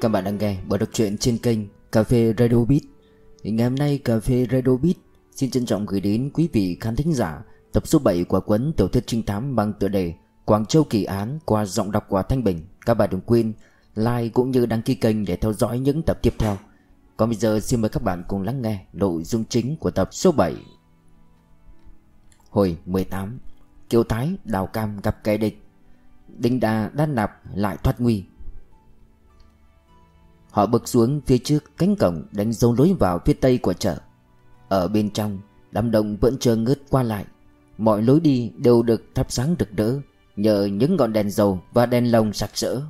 Các bạn đang nghe buổi đọc truyện trên kênh Cà phê Radio Beat. Ngày hôm nay Cà phê Radio Beat xin trân trọng gửi đến quý vị khán thính giả Tập số 7 của cuốn tiểu thuyết trinh thám bằng tựa đề Quảng Châu Kỳ Án qua giọng đọc của Thanh Bình. Các bạn đừng quên like cũng như đăng ký kênh để theo dõi những tập tiếp theo. Còn bây giờ xin mời các bạn cùng lắng nghe nội dung chính của tập số 7 Hồi 18 Kiều Thái, đào cam gặp kẻ địch. Đinh Đà đan nạp lại thoát nguy. Họ bước xuống phía trước cánh cổng đánh dấu lối vào phía tây của chợ. Ở bên trong đám đông vẫn chờ ngớt qua lại. Mọi lối đi đều được thắp sáng rực rỡ Nhờ những ngọn đèn dầu và đèn lồng sặc sỡ.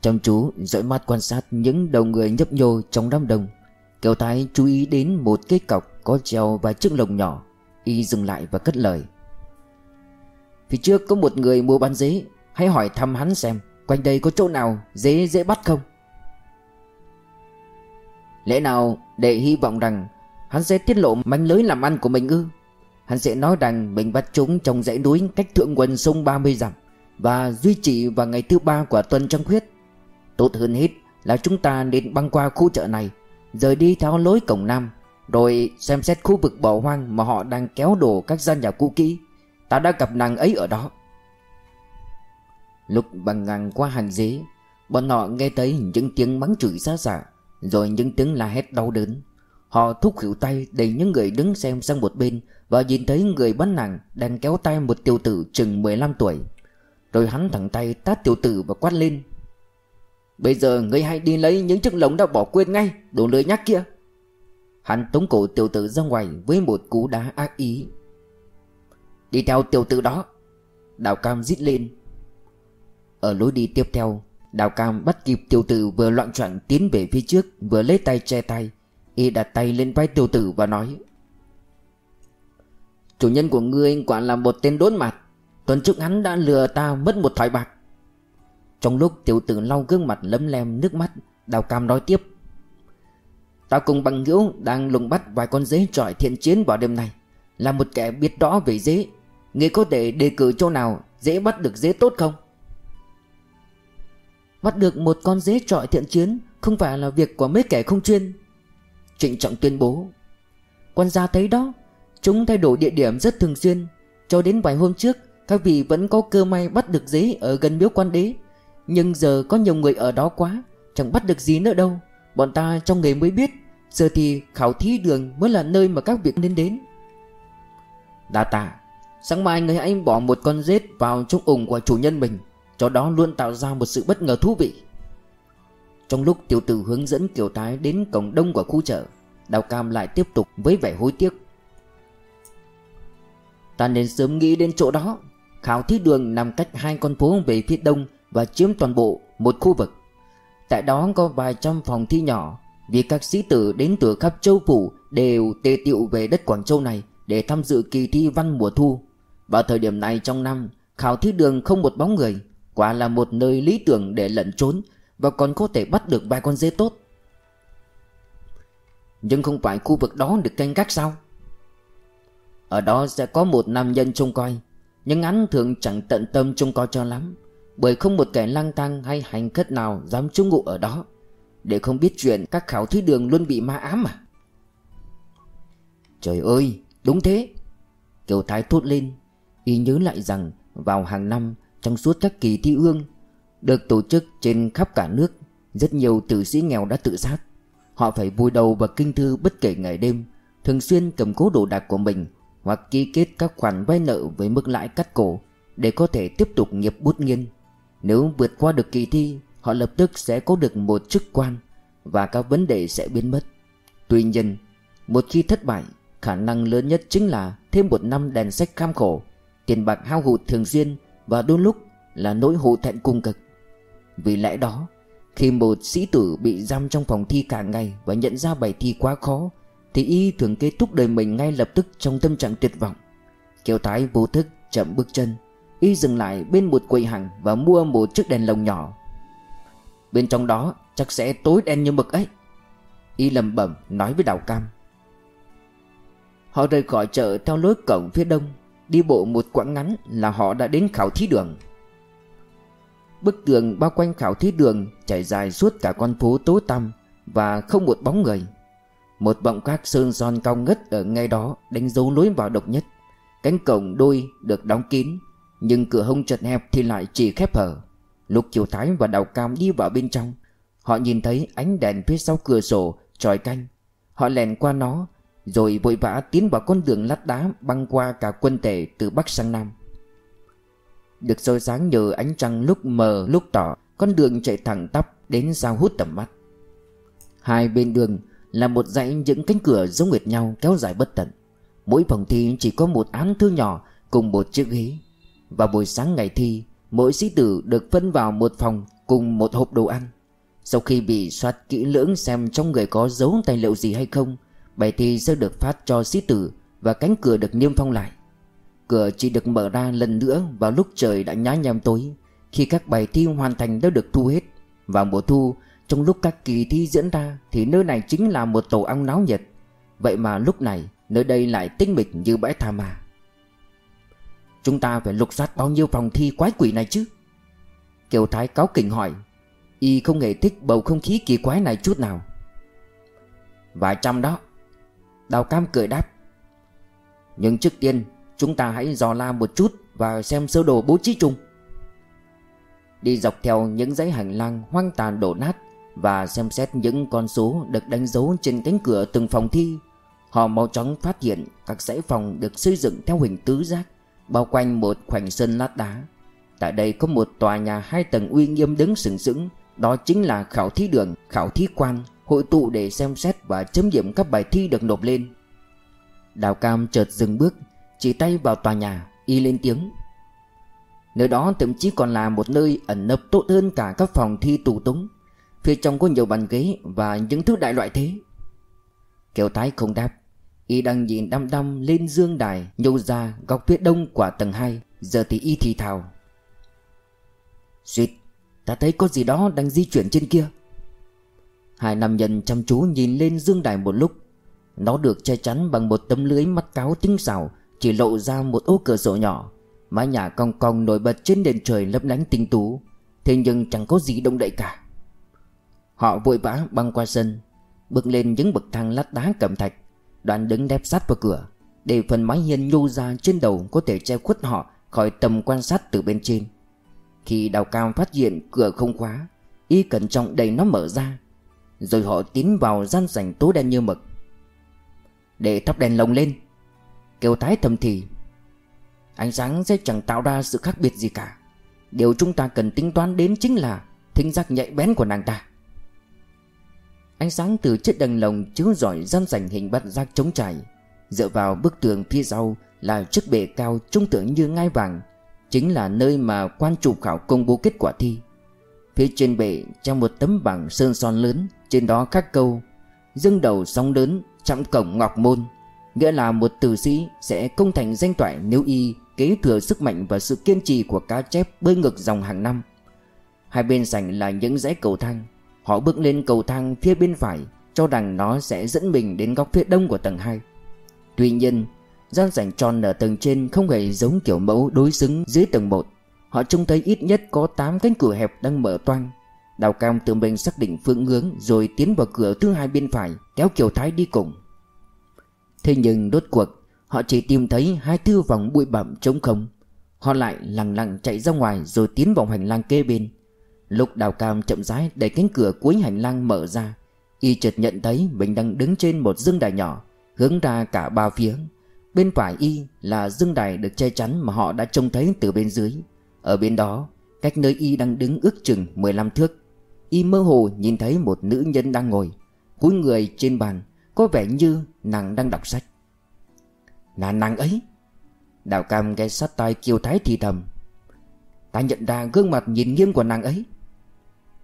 Trong chú dõi mắt quan sát những đầu người nhấp nhô trong đám đông. Kiều Thái chú ý đến một cái cọc có treo vài chiếc lồng nhỏ Y dừng lại và cất lời. Phía trước có một người mua bán giấy, Hãy hỏi thăm hắn xem. Quanh đây có chỗ nào dễ dễ bắt không? Lẽ nào để hy vọng rằng Hắn sẽ tiết lộ manh lưới làm ăn của mình ư? Hắn sẽ nói rằng mình bắt chúng trong dãy núi cách thượng quần sông 30 dặm Và duy trì vào ngày thứ ba của tuần trăng khuyết. Tốt hơn hết là chúng ta nên băng qua khu chợ này, Rời đi theo lối cổng nam, Rồi xem xét khu vực bỏ hoang mà họ đang kéo đổ các gian nhà cũ kỹ. Ta đã gặp nàng ấy ở đó. Lúc băng ngang qua hàng dế, Bọn họ nghe thấy những tiếng mắng chửi xa xả, Rồi những tiếng la hét đau đớn. Họ thúc khỉu tay đẩy những người đứng xem sang một bên Và nhìn thấy người bán nàng đang kéo tay một tiểu tử chừng 15 tuổi. Rồi hắn thẳng tay tát tiểu tử và quát lên, Bây giờ ngươi hãy đi lấy những chiếc lồng đã bỏ quên ngay, Đồ lưỡi nhắc kia. Hắn tống cổ tiểu tử ra ngoài với một cú đá ác ý. Đi theo tiểu tử đó. Đào cam rít lên ở lối đi tiếp theo, Đào cam bắt kịp tiểu tử vừa loạn choạng tiến về phía trước, Vừa lấy tay che tay. Y đặt tay lên vai tiểu tử và nói, Chủ nhân của ngươi quả là một tên đốn mặt Tuần trước hắn đã lừa ta mất một thỏi bạc. Trong lúc tiểu tử lau gương mặt lấm lem nước mắt, Đào cam nói tiếp, Ta cùng bằng hữu đang lùng bắt vài con dế trọi thiện chiến vào đêm nay. Là một kẻ biết rõ về dế. Ngươi có thể đề cử chỗ nào, dễ bắt được dế tốt không? Bắt được một con dế trọi thiện chiến, Không phải là việc của mấy kẻ không chuyên. Trịnh trọng tuyên bố, Quan gia thấy đó, Chúng thay đổi địa điểm rất thường xuyên. Cho đến vài hôm trước, Các vị vẫn có cơ may bắt được dế ở gần miếu quan đế. Nhưng giờ có nhiều người ở đó quá, Chẳng bắt được gì nữa đâu. Bọn ta trong nghề mới biết, Giờ thì khảo thí đường mới là nơi mà các vị nên đến. Đa tạ. Sáng mai người hãy bỏ một con rết vào trong ủng của chủ nhân mình. Cho đó luôn tạo ra một sự bất ngờ thú vị. Trong lúc tiểu tử hướng dẫn Kiều Thái đến cổng đông của khu chợ, Đào Cam lại tiếp tục với vẻ hối tiếc. Ta nên sớm nghĩ đến chỗ đó, Khảo thí đường nằm cách hai con phố về phía đông Và chiếm toàn bộ một khu vực. Tại đó có vài trăm phòng thi nhỏ, Vì các sĩ tử đến từ khắp châu phủ Đều tề tiệu về đất Quảng Châu này Để tham dự kỳ thi văn mùa thu. Vào thời điểm này trong năm, Khảo thí đường không một bóng người Quả là một nơi lý tưởng để lẩn trốn Và còn có thể bắt được vài con dê tốt. Nhưng không phải khu vực đó được canh gác sao? Ở đó sẽ có một nam nhân trông coi, Nhưng hắn thường chẳng tận tâm trông coi cho lắm, Bởi không một kẻ lang thang hay hành khất nào dám trú ngụ ở đó, Để không biết chuyện các khảo thí đường luôn bị ma ám à? Trời ơi, đúng thế! Kiều Thái thốt lên, Y nhớ lại rằng vào hàng năm trong suốt các kỳ thi ương, được tổ chức trên khắp cả nước. Rất nhiều tử sĩ nghèo đã tự sát. Họ phải vùi đầu vào kinh thư bất kể ngày đêm, thường xuyên cầm cố đồ đạc của mình hoặc ký kết các khoản vay nợ với mức lãi cắt cổ để có thể tiếp tục nghiệp bút nghiên. Nếu vượt qua được kỳ thi, họ lập tức sẽ có được một chức quan và các vấn đề sẽ biến mất. Tuy nhiên, một khi thất bại, khả năng lớn nhất chính là thêm một năm đèn sách kham khổ, tiền bạc hao hụt thường xuyên và đôi lúc là nỗi hổ thẹn cung cực. Vì lẽ đó, khi một sĩ tử bị giam trong phòng thi cả ngày và nhận ra bài thi quá khó, thì y thường kết thúc đời mình ngay lập tức trong tâm trạng tuyệt vọng. Kiều thái vô thức chậm bước chân, y dừng lại bên một quầy hàng và mua một chiếc đèn lồng nhỏ. Bên trong đó, chắc sẽ tối đen như mực ấy, y lầm bẩm nói với đào cam. Họ rời khỏi chợ theo lối cổng phía đông, Đi bộ một quãng ngắn là họ đã đến khảo thí đường. Bức tường bao quanh khảo thí đường Trải dài suốt cả con phố tối tăm Và không một bóng người. Một vọng các sơn son cao ngất Ở ngay đó đánh dấu lối vào độc nhất. Cánh cổng đôi được đóng kín, Nhưng cửa hông chật hẹp thì lại chỉ khép hở. Lúc Kiều Thái và Đào Cam đi vào bên trong, Họ nhìn thấy ánh đèn phía sau cửa sổ tròi canh. Họ lèn qua nó, Rồi vội vã tiến vào con đường lát đá Băng qua cả quân tể từ Bắc sang Nam. Được soi sáng nhờ ánh trăng lúc mờ lúc tỏ, Con đường chạy thẳng tắp đến sao hút tầm mắt. Hai bên đường là một dãy những cánh cửa giống nguyệt nhau kéo dài bất tận. Mỗi phòng thi chỉ có một án thư nhỏ cùng một chiếc ghế. Vào buổi sáng ngày thi, Mỗi sĩ tử được phân vào một phòng cùng một hộp đồ ăn. Sau khi bị soát kỹ lưỡng xem trong người có dấu tài liệu gì hay không, Bài thi sẽ được phát cho sĩ tử Và cánh cửa được niêm phong lại. Cửa chỉ được mở ra lần nữa vào lúc trời đã nhá nhem tối, Khi các bài thi hoàn thành đã được thu hết. Vào mùa thu, Trong lúc các kỳ thi diễn ra Thì nơi này chính là một tổ ong náo nhiệt. Vậy mà lúc này, Nơi đây lại tinh mịch như bãi tha ma. Chúng ta phải lục soát bao nhiêu phòng thi quái quỷ này chứ? Kiều Thái cáo kỉnh hỏi. Y không hề thích bầu không khí kỳ quái này chút nào. Vài trăm đó. Đào Cam cười đáp. Nhưng trước tiên Chúng ta hãy dò la một chút Và xem sơ đồ bố trí chung Đi dọc theo những dãy hành lang hoang tàn đổ nát Và xem xét những con số được đánh dấu trên cánh cửa từng phòng thi Họ mau chóng phát hiện các dãy phòng được xây dựng theo hình tứ giác bao quanh một khoảnh sân lát đá. Tại đây có một tòa nhà hai tầng uy nghiêm đứng sừng sững, đó chính là khảo thí đường, khảo thí quan, hội tụ để xem xét và chấm điểm các bài thi được nộp lên. Đào Cam chợt dừng bước, chỉ tay vào tòa nhà, y lên tiếng. Nơi đó thậm chí còn là một nơi ẩn nấp tốt hơn cả các phòng thi tù túng. Phía trong có nhiều bàn ghế và những thứ đại loại thế. Kiều Thái không đáp Y đang nhìn đăm đăm lên dương đài Nhô ra góc phía đông của tầng 2 Giờ thì y thì thào Xuyệt Ta thấy có gì đó đang di chuyển trên kia Hai nam nhân chăm chú nhìn lên dương đài một lúc Nó được che chắn bằng một tấm lưới mắt cáo tinh xảo chỉ lộ ra một ô cửa sổ nhỏ. Mái nhà cong cong nổi bật trên nền trời lấp lánh tinh tú. Thế nhưng chẳng có gì động đậy cả. Họ vội vã băng qua sân, Bước lên những bậc thang lát đá cẩm thạch. Đoàn đứng đép sát vào cửa, Để phần mái hiên nhô ra trên đầu Có thể che khuất họ khỏi tầm quan sát từ bên trên. Khi đào cao phát hiện cửa không khóa, Y cẩn trọng đẩy nó mở ra, Rồi họ tiến vào gian sảnh tối đen như mực. Để thắp đèn lồng lên Kêu thái thầm thì Ánh sáng sẽ chẳng tạo ra sự khác biệt gì cả. Điều chúng ta cần tính toán đến chính là Thính giác nhạy bén của nàng ta. Ánh sáng từ chiếc đèn lồng chiếu rọi gian sảnh hình bát giác trống trải, Dựa vào bức tường phía sau là chiếc bệ cao trông tưởng như ngai vàng, Chính là nơi mà quan chủ khảo công bố kết quả thi. Phía trên bệ treo một tấm bảng sơn son lớn, Trên đó khắc câu, Dương đầu sóng lớn, chạm cổng ngọc môn. Nghĩa là một tử sĩ sẽ công thành danh toại nếu y kế thừa sức mạnh và sự kiên trì của cá chép bơi ngược dòng hàng năm. Hai bên sảnh là những dãy cầu thang. Họ bước lên cầu thang phía bên phải, Cho rằng nó sẽ dẫn mình đến góc phía đông của tầng 2 Tuy nhiên Gian sảnh tròn ở tầng trên không hề giống kiểu mẫu đối xứng dưới tầng 1 Họ trông thấy ít nhất có 8 cánh cửa hẹp đang mở toang. Đào Cam tự mình xác định phương hướng Rồi tiến vào cửa thứ hai bên phải, Kéo Kiều Thái đi cùng. Thế nhưng đốt cuộc, Họ chỉ tìm thấy hai thư vòng bụi bặm trống không. Họ lại lặng lặng chạy ra ngoài Rồi tiến vào hành lang kế bên. Lúc đào cam chậm rãi đẩy cánh cửa cuối hành lang mở ra, Y chợt nhận thấy mình đang đứng trên một dương đài nhỏ, Hướng ra cả ba phía. Bên phải Y là dương đài được che chắn mà họ đã trông thấy từ bên dưới. Ở bên đó, Cách nơi Y đang đứng ước chừng 15 thước. Y mơ hồ nhìn thấy một nữ nhân đang ngồi, Cúi người trên bàn có vẻ như nàng đang đọc sách. Là nàng ấy. Đào cam ghé sát tai kiều thái thì thầm. Ta nhận ra gương mặt nhìn nghiêm của nàng ấy.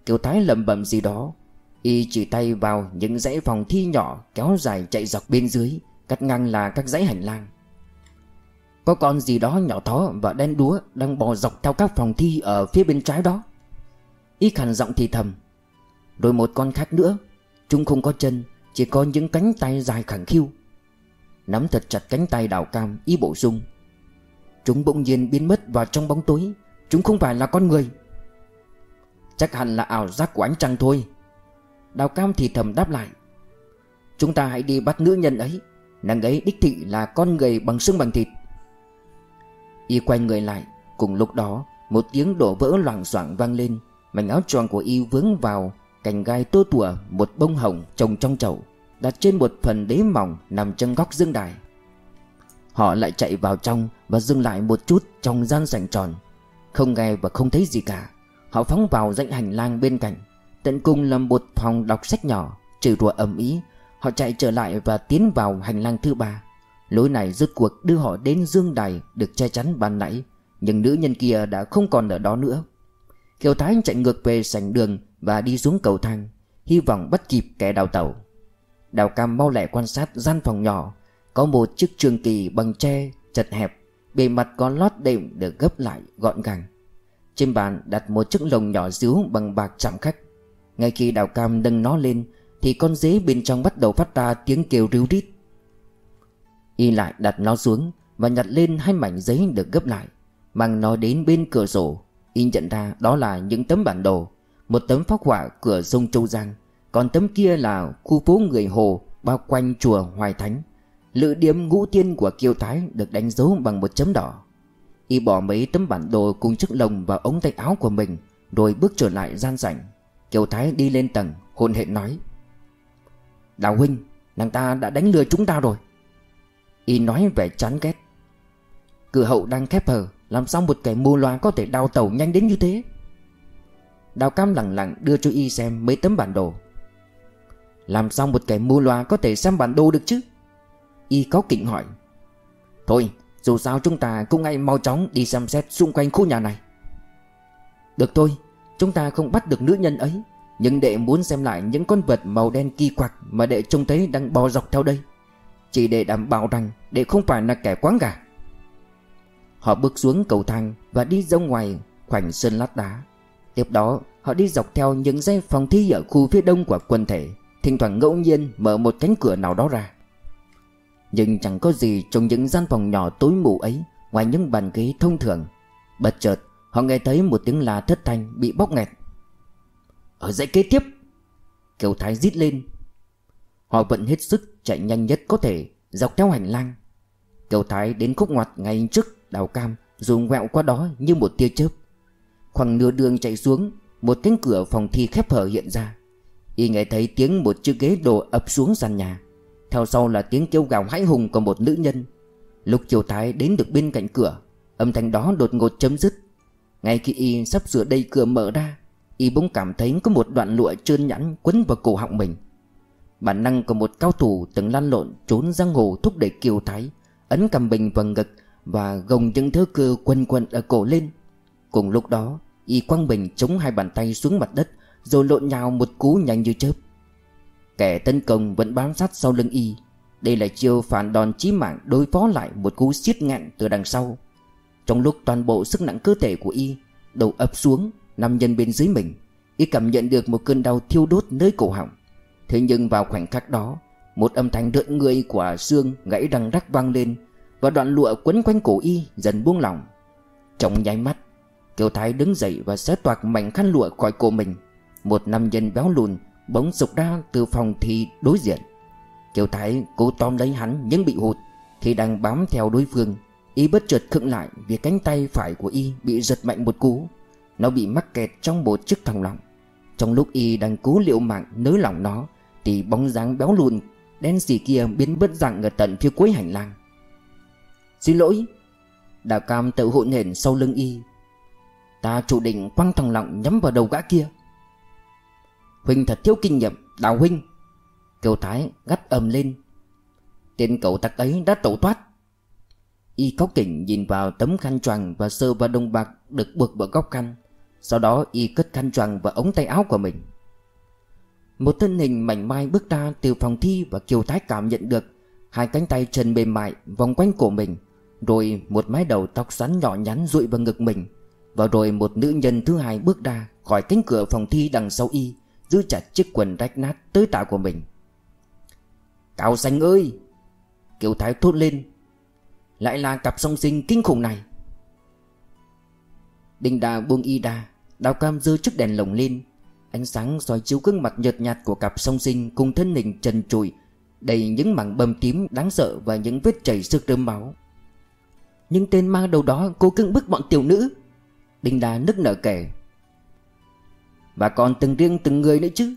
Kiều Thái lẩm bẩm gì đó. Y chỉ tay vào những dãy phòng thi nhỏ Kéo dài chạy dọc bên dưới, Cắt ngang là các dãy hành lang. Có con gì đó nhỏ thó và đen đúa Đang bò dọc theo các phòng thi Ở phía bên trái đó. Y khàn giọng thì thầm. Rồi một con khác nữa. Chúng không có chân. Chỉ có những cánh tay dài khẳng khiu. Nắm thật chặt cánh tay đào cam Y bổ sung. Chúng bỗng nhiên biến mất vào trong bóng tối. Chúng không phải là con người. Chắc hẳn là ảo giác của ánh trăng thôi. Đào cam thì thầm đáp lại. Chúng ta hãy đi bắt nữ nhân ấy. Nàng ấy đích thị là con người bằng xương bằng thịt. Y quay người lại. Cùng lúc đó, Một tiếng đổ vỡ loảng xoảng vang lên. Mảnh áo choàng của Y vướng vào. Cành gai tô tủa, một bông hồng trồng trong chậu, Đặt trên một phần đế mỏng Nằm trong góc dương đài. Họ lại chạy vào trong Và dừng lại một chút trong gian sảnh tròn. Không nghe và không thấy gì cả, Họ phóng vào dãy hành lang bên cạnh, Tận cùng là một phòng đọc sách nhỏ Trừ rùa ầm ý Họ chạy trở lại và tiến vào hành lang thứ ba. Lối này rốt cuộc đưa họ đến dương đài Được che chắn ban nãy, Nhưng nữ nhân kia đã không còn ở đó nữa. Kiều Thái chạy ngược về sảnh đường và đi xuống cầu thang, Hy vọng bắt kịp kẻ đào tẩu. Đào Cam mau lẹ quan sát gian phòng nhỏ, Có một chiếc trường kỳ bằng tre chật hẹp, Bề mặt có lót đệm được gấp lại gọn gàng. Trên bàn đặt một chiếc lồng nhỏ xíu bằng bạc chạm khách. Ngay khi Đào Cam nâng nó lên, Thì con dế bên trong bắt đầu phát ra tiếng kêu ríu rít. Y lại đặt nó xuống Và nhặt lên hai mảnh giấy được gấp lại, Mang nó đến bên cửa sổ. Y nhận ra đó là những tấm bản đồ. Một tấm phác họa cửa sông Châu Giang, Còn tấm kia là khu phố người Hồ Bao quanh chùa Hoài Thánh. Lự điểm ngũ tiên của Kiều Thái Được đánh dấu bằng một chấm đỏ. Y bỏ mấy tấm bản đồ cùng chiếc lồng vào ống tay áo của mình, Rồi bước trở lại gian rảnh. Kiều Thái đi lên tầng hôn hệ nói, Đào huynh, Nàng ta đã đánh lừa chúng ta rồi. Y nói vẻ chán ghét, Cửa hậu đang khép hờ, Làm sao một kẻ mua loa có thể đào tàu nhanh đến như thế? Đào cam lặng lặng đưa cho Y xem mấy tấm bản đồ. Làm sao một kẻ mua loa có thể xem bản đồ được chứ? Y có kỉnh hỏi. Thôi, dù sao chúng ta cũng ngay mau chóng đi xem xét xung quanh khu nhà này. Được thôi, Chúng ta không bắt được nữ nhân ấy, Nhưng đệ muốn xem lại những con vật màu đen kỳ quặc Mà đệ trông thấy đang bò dọc theo đây. Chỉ để đảm bảo rằng đệ không phải là kẻ quáng gà. Họ bước xuống cầu thang Và đi ra ngoài khoảnh sơn lát đá. Tiếp đó, họ đi dọc theo những dãy phòng thi ở khu phía đông của quần thể, Thỉnh thoảng ngẫu nhiên mở một cánh cửa nào đó ra. Nhưng chẳng có gì trong những gian phòng nhỏ tối mù ấy, Ngoài những bàn ghế thông thường. Bật chợt, họ nghe thấy một tiếng la thất thanh bị bóc nghẹt. Ở dãy kế tiếp! Kiều Thái rít lên. Họ vẫn hết sức chạy nhanh nhất có thể, Dọc theo hành lang. Kiều Thái đến khúc ngoặt ngay trước đào cam Rồi ngoẹo qua đó như một tia chớp. Khoảng nửa đường chạy xuống, Một cánh cửa phòng thi khép hở hiện ra. Y nghe thấy tiếng một chiếc ghế đổ ập xuống sàn nhà. Theo sau là tiếng kêu gào hãi hùng của một nữ nhân. Lúc chiều Thái đến được bên cạnh cửa, Âm thanh đó đột ngột chấm dứt. Ngay khi Y sắp sửa đầy cửa mở ra, Y bỗng cảm thấy có một đoạn lụa trơn nhẵn quấn vào cổ họng mình. Bản năng của một cao thủ từng lăn lộn, trốn giang hồ thúc đẩy Kiều Thái, Ấn cầm bình vào ngực và gồng những thớ cơ quần quần ở cổ lên. Cùng lúc đó, Y quăng bình chống hai bàn tay xuống mặt đất, Rồi lộn nhào một cú nhanh như chớp. Kẻ tấn công vẫn bám sát sau lưng Y. Đây là chiêu phản đòn chí mạng đối phó lại một cú siết ngạn từ đằng sau. Trong lúc toàn bộ sức nặng cơ thể của Y Đầu ập xuống nằm nhân bên dưới mình, Y cảm nhận được một cơn đau thiêu đốt nơi cổ họng. Thế nhưng vào khoảnh khắc đó, Một âm thanh rợn người của xương gãy răng rắc vang lên Và đoạn lụa quấn quanh cổ Y dần buông lỏng. Trong nháy mắt Kiều Thái đứng dậy và xé toạc mảnh khăn lụa khỏi cổ mình. Một nam nhân béo lùn, bỗng sụp ra từ phòng thi đối diện. Kiều Thái cố tóm lấy hắn nhưng bị hụt Khi đang bám theo đối phương. Y bất chợt khựng lại vì cánh tay phải của Y bị giật mạnh một cú. Nó bị mắc kẹt trong một chiếc thòng lọng. Trong lúc Y đang cố liệu mạng nới lỏng nó, Thì bóng dáng béo lùn, đen xì kia biến bất dạng ở tận phía cuối hành lang. Xin lỗi. Đào cam tự hụn hển sau lưng Y Ta chủ định quăng thằng lọng nhắm vào đầu gã kia. Huynh thật thiếu kinh nghiệm, Đào huynh. Kiều Thái gắt ầm lên. Tên cậu tặc ấy đã tẩu thoát. Y cóc kỉnh nhìn vào tấm khăn choàng Và sơ vào đồng bạc được buộc vào góc khăn. Sau đó Y cất khăn choàng vào ống tay áo của mình. Một thân hình mảnh mai bước ra từ phòng thi Và Kiều Thái cảm nhận được Hai cánh tay trần mềm mại vòng quanh cổ mình, Rồi một mái đầu tóc xoắn nhỏ nhắn rụi vào ngực mình và rồi một nữ nhân thứ hai bước ra Khỏi cánh cửa phòng thi đằng sau y, Giữ chặt chiếc quần rách nát tới tạ của mình. Cao xanh ơi! Kiều Thái thốt lên. Lại là cặp song sinh kinh khủng này. Đinh đà buông y đa Đào cam dơ chiếc đèn lồng lên. Ánh sáng soi chiếu gương mặt nhợt nhạt của cặp song sinh Cùng thân hình trần trụi, Đầy những mảng bầm tím đáng sợ Và những vết chảy sức đơm máu. Nhưng tên ma đầu đó cố cưng bức bọn tiểu nữ. Đinh Đà nức nở kể. Và còn từng riêng từng người nữa chứ?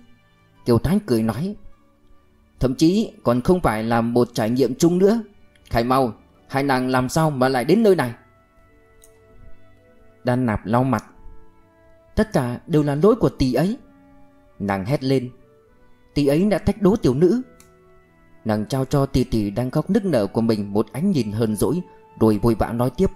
Kiều Thái cười nói. Thậm chí còn không phải là một trải nghiệm chung nữa. Khải mau Hai nàng làm sao mà lại đến nơi này? Đan nạp lau mặt. Tất cả đều là lỗi của tỷ ấy. Nàng hét lên. Tỷ ấy đã thách đố tiểu nữ. Nàng trao cho tỷ tỷ đang khóc nức nở của mình Một ánh nhìn hờn dỗi, Rồi vội vã nói tiếp.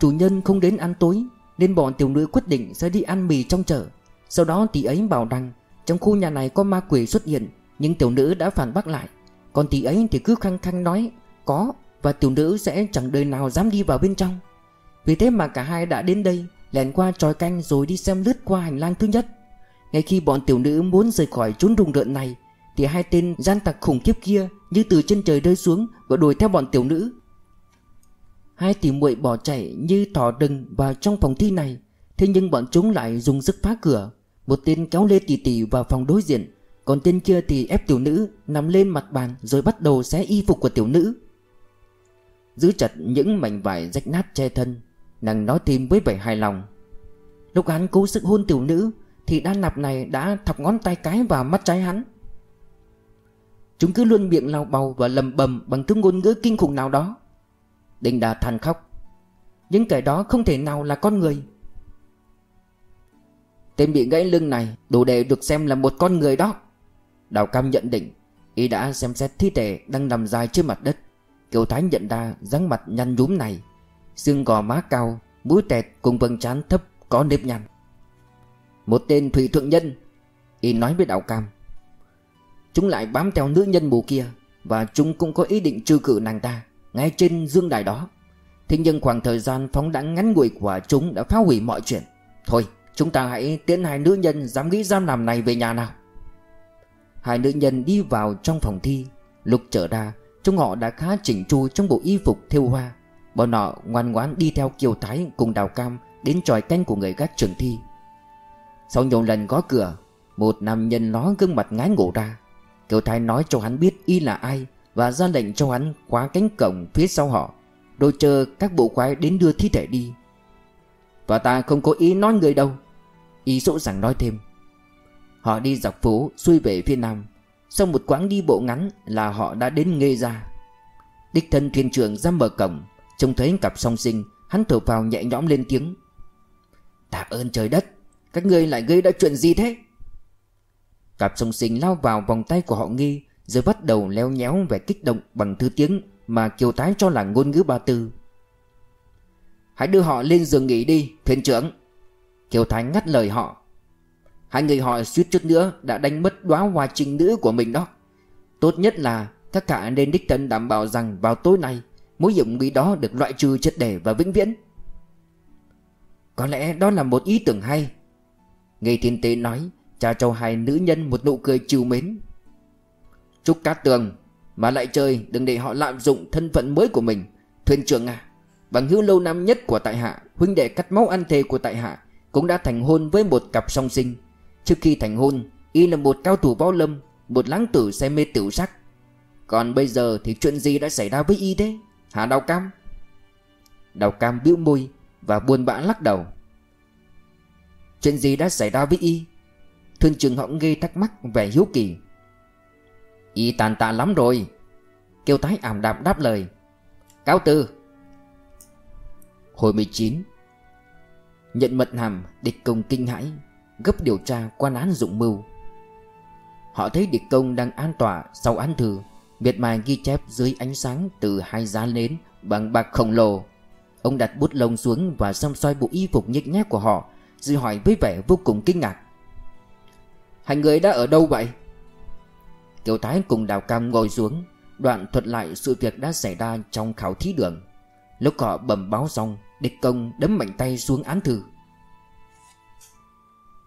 Chủ nhân không đến ăn tối, Nên bọn tiểu nữ quyết định sẽ đi ăn mì trong chợ. Sau đó tỷ ấy bảo rằng, Trong khu nhà này có ma quỷ xuất hiện, Nhưng tiểu nữ đã phản bác lại. Còn tỷ ấy thì cứ khăng khăng nói, Có, và tiểu nữ sẽ chẳng đời nào dám đi vào bên trong. Vì thế mà cả hai đã đến đây, Lẻn qua tròi canh rồi đi xem lướt qua hành lang thứ nhất. Ngay khi bọn tiểu nữ muốn rời khỏi chốn rùng rợn này, Thì hai tên gian tặc khủng khiếp kia Như từ trên trời rơi xuống Và đuổi theo bọn tiểu nữ. Hai tỷ muội bỏ chạy như thỏ đừng vào trong phòng thi này. Thế nhưng bọn chúng lại dùng sức phá cửa. Một tên kéo lê tỷ tỷ vào phòng đối diện. Còn tên kia thì ép tiểu nữ, Nằm lên mặt bàn rồi bắt đầu xé y phục của tiểu nữ. Giữ chặt những mảnh vải rách nát che thân, Nàng nói thêm với vẻ hài lòng. Lúc hắn cố sức hôn tiểu nữ, Thì đan nạp này đã thọc ngón tay cái vào mắt trái hắn. Chúng cứ luôn miệng lao bầu và lầm bầm bằng thứ ngôn ngữ kinh khủng nào đó. Đinh Đà than khóc. Những kẻ đó không thể nào là con người. Tên bị gãy lưng này đủ để được xem là một con người đó. Đào Cam nhận định, Y đã xem xét thi thể đang nằm dài trên mặt đất. Kiều Thái nhận ra dáng mặt nhăn nhúm này, Xương gò má cao, Mũi tẹt cùng vầng trán thấp, có nếp nhăn. Một tên thủy thượng nhân, Y nói với Đào Cam, Chúng lại bám theo nữ nhân mù kia Và chúng cũng có ý định trừ cử nàng ta ngay trên dương đài đó, Thế nhưng khoảng thời gian phóng đãng ngắn ngủi của chúng đã phá hủy mọi chuyện. Thôi, chúng ta hãy tiến hai nữ nhân dám nghĩ dám làm này về nhà nào. Hai nữ nhân đi vào trong phòng thi. Lúc trở ra, Chúng họ đã khá chỉnh chu trong bộ y phục thêu hoa. Bọn họ ngoan ngoãn đi theo Kiều Thái cùng Đào Cam Đến tròi canh của người gác trường thi. Sau nhiều lần gõ cửa, Một nam nhân ló gương mặt ngái ngủ ra. Kiều Thái nói cho hắn biết y là ai và ra lệnh cho hắn khóa cánh cổng phía sau họ, Rồi chờ các bộ quái đến đưa thi thể đi. Và ta không có ý nói người đâu. Ý dỗ rằng nói thêm. Họ đi dọc phố xuôi về phía nam. Sau một quãng đi bộ ngắn là họ đã đến nghê ra Đích thân thuyền trưởng ra mở cổng. Trông thấy cặp song sinh, Hắn thở vào nhẹ nhõm lên tiếng. Tạ ơn trời đất, Các ngươi lại gây ra chuyện gì thế? Cặp song sinh lao vào vòng tay của họ nghi rồi bắt đầu leo nhéo vẻ kích động bằng thứ tiếng Mà Kiều Tái cho là ngôn ngữ ba tư. Hãy đưa họ lên giường nghỉ đi, Thuyền trưởng. Kiều Thái ngắt lời họ. Hai người họ suýt chút nữa đã đánh mất đóa hoa trình nữ của mình đó. Tốt nhất là tất cả nên đích thân đảm bảo rằng vào tối nay, Mối hiểm nguy đó được loại trừ triệt để và vĩnh viễn. Có lẽ đó là một ý tưởng hay. Ngây thiên tế nói, Cha cho hai nữ nhân một nụ cười chiều mến. Trúc Cát Tường, Mà lại chơi đừng để họ lạm dụng thân phận mới của mình. Thuyền trưởng à Bằng hữu lâu năm nhất của tại hạ, Huynh đệ cắt máu ăn thề của tại hạ, Cũng đã thành hôn với một cặp song sinh. Trước khi thành hôn, Y là một cao thủ võ lâm, Một lãng tử say mê tiểu sắc. Còn bây giờ thì chuyện gì đã xảy ra với Y thế? Hả Đào Cam? Đào Cam bĩu môi Và buồn bã lắc đầu. Chuyện gì đã xảy ra với Y? Thuyền trưởng họ nghi thắc mắc vẻ hiếu kỳ. Y tàn tạ lắm rồi. Kiều Thái ảm đạm đáp lời. Cáo từ. Hồi 19 Nhận mật hàm địch công kinh hãi Gấp điều tra quan án dụng mưu. Họ thấy địch công đang an tỏa sau án thư, Miệt mài ghi chép dưới ánh sáng từ hai giá nến bằng bạc khổng lồ. Ông đặt bút lông xuống và xăm soi bộ y phục nhếch nhác của họ Rồi hỏi với vẻ vô cùng kinh ngạc. Hai người đã ở đâu vậy? Kiều Thái cùng Đào Cam ngồi xuống, Đoạn thuật lại sự việc đã xảy ra trong khảo thí đường. Lúc họ bẩm báo xong, Địch công đấm mạnh tay xuống án thư.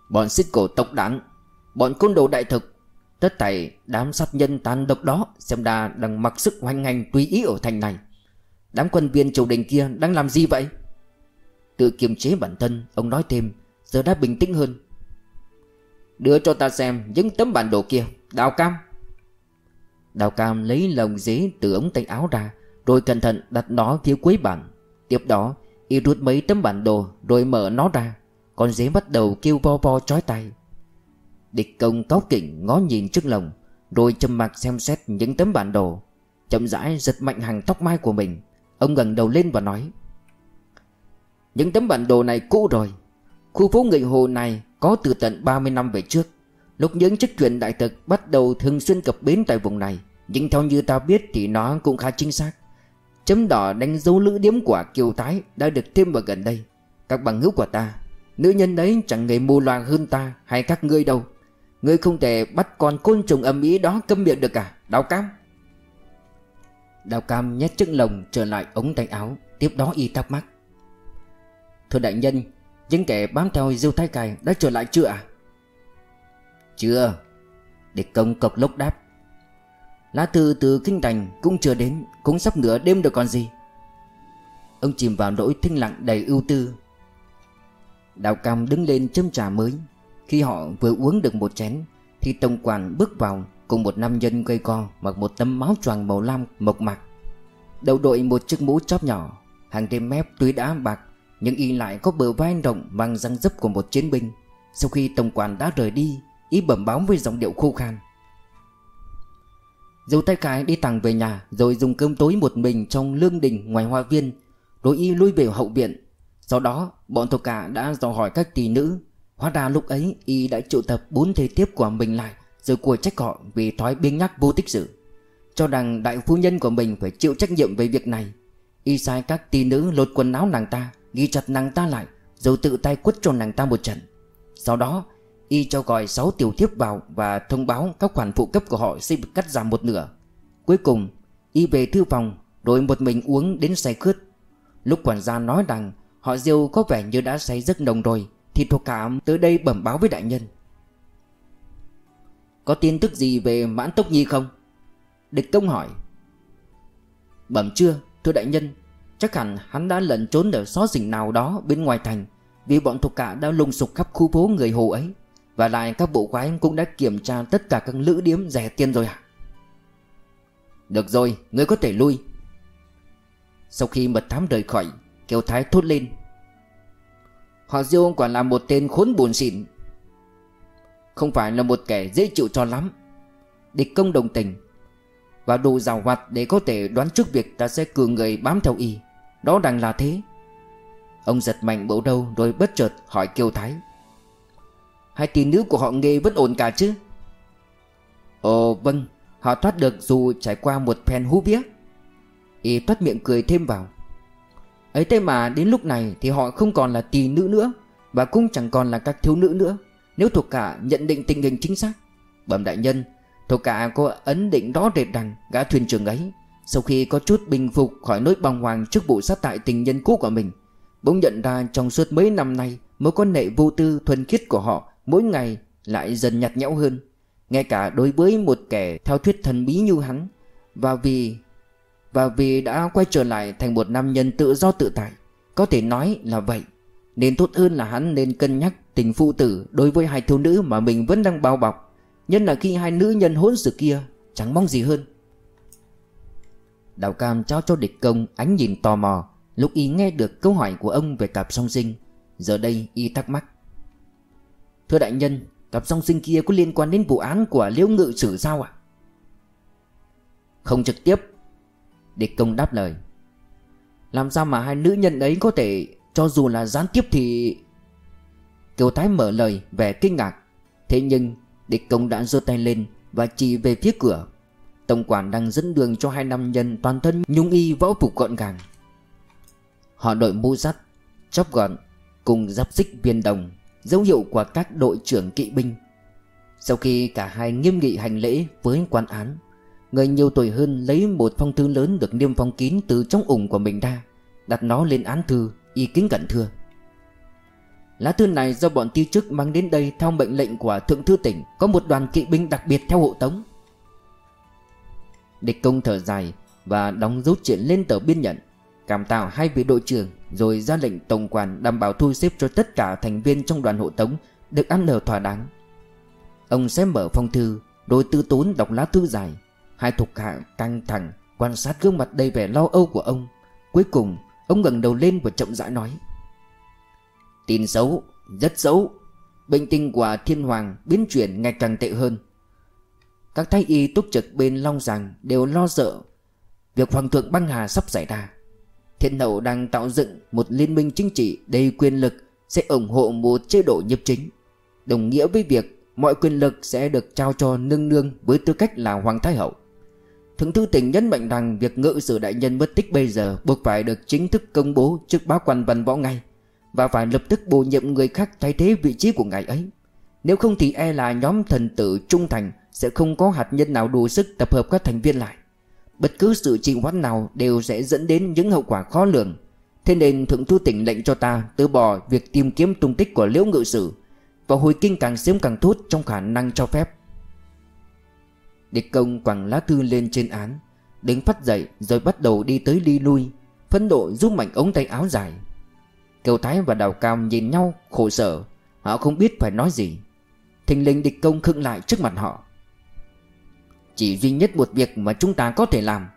Bọn xích cổ tộc đảng, Bọn côn đồ đại thực, Tất thảy đám sát nhân tàn độc đó Xem ra đang mặc sức hoành hành tùy ý ở thành này. Đám quân viên triều đình kia đang làm gì vậy? Tự kiềm chế bản thân, Ông nói thêm, Giờ đã bình tĩnh hơn. Đưa cho ta xem những tấm bản đồ kia, Đào cam. Đào cam lấy lồng dế từ ống tay áo ra, Rồi cẩn thận đặt nó phía cuối bản Tiếp đó, Y rút mấy tấm bản đồ Rồi mở nó ra. Con dế bắt đầu kêu bo bo chói tay Địch công cáo kỉnh ngó nhìn trước lồng, Rồi châm mặc xem xét những tấm bản đồ. Chậm rãi giật mạnh hàng tóc mai của mình. Ông gần đầu lên và nói, Những tấm bản đồ này cũ rồi. Khu phố người Hồ này có từ tận 30 năm về trước. Lúc những chức chuyện đại thực bắt đầu thường xuyên cập bến tại vùng này, Nhưng theo như ta biết thì nó cũng khá chính xác. Chấm đỏ đánh dấu lữ điếm của kiều tái đã được thêm vào gần đây. Các bằng hữu của ta, Nữ nhân đấy chẳng nghề mù loà hơn ta hay các ngươi đâu. Ngươi không thể bắt con côn trùng âm ý đó câm miệng được cả Đào cam? Đào cam nhét chiếc lồng trở lại ống tay áo, Tiếp đó y thắc mắc. Thưa đại nhân, Những kẻ bám theo diêu thái cài đã trở lại chưa à chưa. Địch công cộc lốc đáp. Lá thư từ kinh thành cũng chưa đến, Cũng sắp nửa đêm được còn gì. Ông chìm vào nỗi thinh lặng đầy ưu tư. Đào cam đứng lên châm trà mới. Khi họ vừa uống được một chén, Thì tổng quản bước vào Cùng một nam nhân gây co Mặc một tấm máu choàng màu lam mộc mạc. Đầu đội một chiếc mũ chóp nhỏ, Hàng đêm mép tuy đã bạc, Nhưng y lại có bờ vai rộng Bằng răng dấp của một chiến binh. Sau khi tổng quản đã rời đi Y bẩm báo với giọng điệu khô khan. Dâu tay cái đi thẳng về nhà, Rồi dùng cơm tối một mình trong lương đình ngoài hoa viên, Rồi y lui về hậu viện. Sau đó, bọn thuộc cả đã dò hỏi các tỷ nữ. Hóa ra lúc ấy, y đã triệu tập bốn thế tiếp của mình lại, Rồi cùi trách họ vì thói biếng nhắc vô tích sự. Cho rằng đại phu nhân của mình phải chịu trách nhiệm về việc này. Y sai các tỷ nữ lột quần áo nàng ta, Ghi chặt nàng ta lại, Rồi tự tay quất cho nàng ta một trận. Sau đó Y cho gọi 6 tiểu thiếp vào Và thông báo các khoản phụ cấp của họ sẽ bị cắt giảm một nửa. Cuối cùng, Y về thư phòng, Rồi một mình uống đến say khướt. Lúc quản gia nói rằng Họ Diêu có vẻ như đã say rất nồng rồi, Thì thuộc cảm tới đây bẩm báo với đại nhân. Có tin tức gì về mãn tốc nhi không? Địch công hỏi. Bẩm chưa, thưa đại nhân. Chắc hẳn hắn đã lẩn trốn ở xó rình nào đó bên ngoài thành, Vì bọn thuộc cả đã lùng sục khắp khu phố người hồ ấy. Và lại các bộ quái cũng đã kiểm tra tất cả các lữ điếm rẻ tiền rồi à Được rồi, ngươi có thể lui. Sau khi mật thám rời khỏi Kiều Thái thốt lên. Họ Diêu quả là một tên khốn buồn xịn. Không phải là một kẻ dễ chịu cho lắm. Địch công đồng tình. Và đủ rào hoạt để có thể đoán trước việc ta sẽ cử người bám theo y. Đó đang là thế. Ông giật mạnh bộ đầu rồi bất chợt hỏi Kiều Thái. Hai tỷ nữ của họ nghề vẫn ổn cả chứ? Ồ vâng Họ thoát được dù trải qua một phen hú vía. Y thoát miệng cười thêm vào. Ấy thế mà đến lúc này thì họ không còn là tỷ nữ nữa, Và cũng chẳng còn là các thiếu nữ nữa. Nếu thuộc cả nhận định tình hình chính xác, Bẩm đại nhân, Thuộc cả có ấn định rõ rệt rằng Gã thuyền trưởng ấy, Sau khi có chút bình phục khỏi nỗi bàng hoàng Trước vụ sát hại tình nhân cũ của mình, Bỗng nhận ra trong suốt mấy năm nay Mối quan hệ vô tư thuần khiết của họ Mỗi ngày lại dần nhạt nhẽo hơn. Ngay cả đối với một kẻ theo thuyết thần bí như hắn, Và vì và vì đã quay trở lại thành một nam nhân tự do tự tại, Có thể nói là vậy. Nên tốt hơn là hắn nên cân nhắc tình phụ tử đối với hai thiếu nữ mà mình vẫn đang bao bọc, Nhất là khi hai nữ nhân hỗn sự kia Chẳng mong gì hơn. Đào Cam trao cho địch công ánh nhìn tò mò, Lúc y nghe được câu hỏi của ông về cặp song sinh. Giờ đây y thắc mắc Thưa đại nhân Cặp song sinh kia có liên quan đến vụ án của Liễu Ngự Sử sao ạ? Không trực tiếp. Địch công đáp lời. Làm sao mà hai nữ nhân ấy có thể, Cho dù là gián tiếp thì Kiều Thái mở lời, vẻ kinh ngạc. Thế nhưng, Địch công đã giơ tay lên Và chỉ về phía cửa. Tổng quản đang dẫn đường cho hai nam nhân Toàn thân nhung y võ phục gọn gàng. Họ đội mũ sắt Chóp gọn, Cùng giáp xích viên đồng. Dấu hiệu của các đội trưởng kỵ binh. Sau khi cả hai nghiêm nghị hành lễ với quan án, Người nhiều tuổi hơn lấy một phong thư lớn được niêm phong kín từ trong ủng của mình ra, Đặt nó lên án thư, Y kính cẩn thưa. Lá thư này do bọn tiêu chức mang đến đây Theo mệnh lệnh của Thượng Thư tỉnh, Có một đoàn kỵ binh đặc biệt theo hộ tống. Địch công thở dài Và đóng dấu chuyện lên tờ biên nhận. Cảm tạ hai vị đội trưởng Rồi ra lệnh tổng quản đảm bảo thu xếp cho tất cả thành viên trong đoàn hộ tống Được ăn ở thỏa đáng. Ông sẽ mở phong thư Rồi tư tốn đọc lá thư dài. Hai thuộc hạ căng thẳng Quan sát gương mặt đầy vẻ lo âu của ông. Cuối cùng ông ngẩng đầu lên và chậm rãi nói. Tin xấu, rất xấu. Bệnh tình của thiên hoàng biến chuyển ngày càng tệ hơn. Các thái y túc trực bên Long giang đều lo sợ. Việc hoàng thượng băng hà sắp xảy ra. Thiên hậu đang tạo dựng một liên minh chính trị đầy quyền lực Sẽ ủng hộ một chế độ nhập chính. Đồng nghĩa với việc mọi quyền lực sẽ được trao cho nương nương với tư cách là hoàng thái hậu. Thượng thư tỉnh nhấn mạnh rằng việc ngự sử đại nhân mất tích bây giờ buộc phải được chính thức công bố trước báo quan văn võ ngay và phải lập tức bổ nhiệm người khác thay thế vị trí của ngài ấy. Nếu không thì e là nhóm thần tử trung thành Sẽ không có hạt nhân nào đủ sức tập hợp các thành viên lại. Bất cứ sự trì hoãn nào đều sẽ dẫn đến những hậu quả khó lường. Thế nên Thượng Thư tỉnh lệnh cho ta từ bỏ việc tìm kiếm tung tích của Liễu Ngự Sử Và hồi kinh càng sớm càng tốt trong khả năng cho phép. Địch công quẳng lá thư lên trên án, Đứng phát dậy rồi bắt đầu đi tới đi lui Phấn độ giúp mạnh ống tay áo dài. Kiều Thái và Đào Cam nhìn nhau, khổ sở, Họ không biết phải nói gì. Thình lình địch công khựng lại trước mặt họ. Chỉ duy nhất một việc mà chúng ta có thể làm.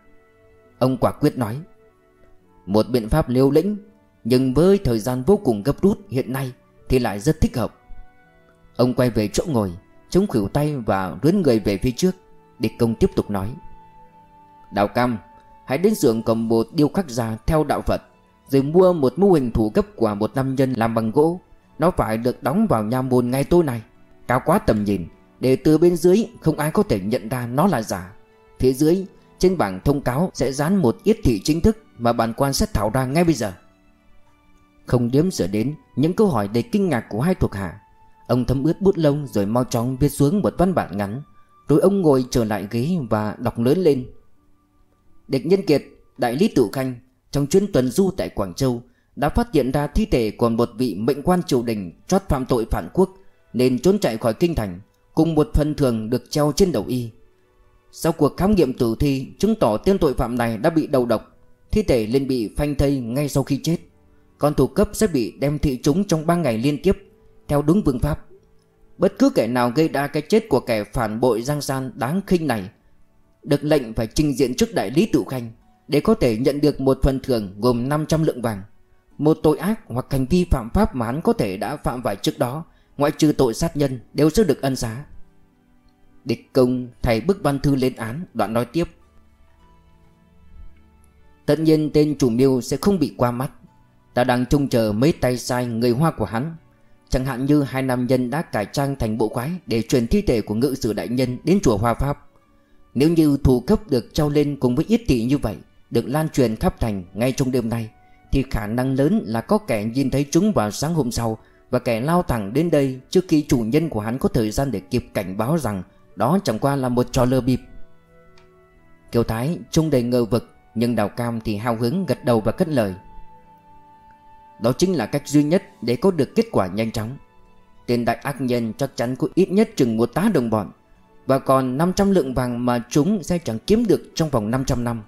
Ông quả quyết nói, Một biện pháp liều lĩnh, Nhưng với thời gian vô cùng gấp rút hiện nay Thì lại rất thích hợp. Ông quay về chỗ ngồi, Chống khỉu tay và rướn người về phía trước, Địch công tiếp tục nói Đào Cam, Hãy đến xưởng cầm một điêu khắc ra theo đạo Phật, rồi mua một mô hình thủ cấp của một nam nhân làm bằng gỗ. Nó phải được đóng vào nhà môn ngay tối nay. Cao quá tầm nhìn để từ bên dưới không ai có thể nhận ra nó là giả. Phía dưới trên bảng thông cáo sẽ dán một yết thị chính thức Mà bản quan sẽ thảo ra ngay bây giờ. Không đếm sửa đến những câu hỏi đầy kinh ngạc của hai thuộc hạ. Ông thấm ướt bút lông rồi mau chóng viết xuống một văn bản ngắn. Rồi ông ngồi trở lại ghế và đọc lớn lên. Địch Nhân Kiệt, Đại lý Tử Khanh trong chuyến tuần du tại Quảng Châu đã phát hiện ra thi thể của một vị mệnh quan triều đình chót phạm tội phản quốc nên trốn chạy khỏi kinh thành cùng một phần thường được treo trên đầu y. Sau cuộc khám nghiệm tử thi chứng tỏ tên tội phạm này đã bị đầu độc, thi thể liền bị phanh thây ngay sau khi chết. Còn thủ cấp sẽ bị đem thị chúng trong 3 ngày liên tiếp theo đúng vương pháp. Bất cứ kẻ nào gây ra cái chết của kẻ phản bội giang san đáng khinh này được lệnh phải trình diện trước đại lý tự khanh để có thể nhận được một phần thưởng gồm 500 lượng vàng. Một tội ác hoặc hành vi phạm pháp mà hắn có thể đã phạm phải trước đó, ngoại trừ tội sát nhân đều sẽ được ân xá. Địch công thầy bức văn thư lên án, đoạn nói tiếp. Tất nhiên tên chủ mưu sẽ không bị qua mắt. Ta đang trông chờ mấy tay sai người hoa của hắn. Chẳng hạn như hai nam nhân đã cải trang thành bộ quái để truyền thi thể của ngự sử đại nhân đến chùa Hoa Pháp. Nếu như thủ cấp được trao lên cùng với ít thị như vậy được lan truyền khắp thành ngay trong đêm nay thì khả năng lớn là có kẻ nhìn thấy chúng vào sáng hôm sau và kẻ lao thẳng đến đây trước khi chủ nhân của hắn có thời gian để kịp cảnh báo rằng đó chẳng qua là một trò lơ bịp. Kiều Thái trông đầy ngờ vực, nhưng Đào Cam thì hào hứng gật đầu và cất lời. Đó chính là cách duy nhất để có được kết quả nhanh chóng. Tên đại ác nhân chắc chắn có ít nhất chừng một tá đồng bọn, và còn 500 lượng vàng mà chúng sẽ chẳng kiếm được trong vòng 500 năm.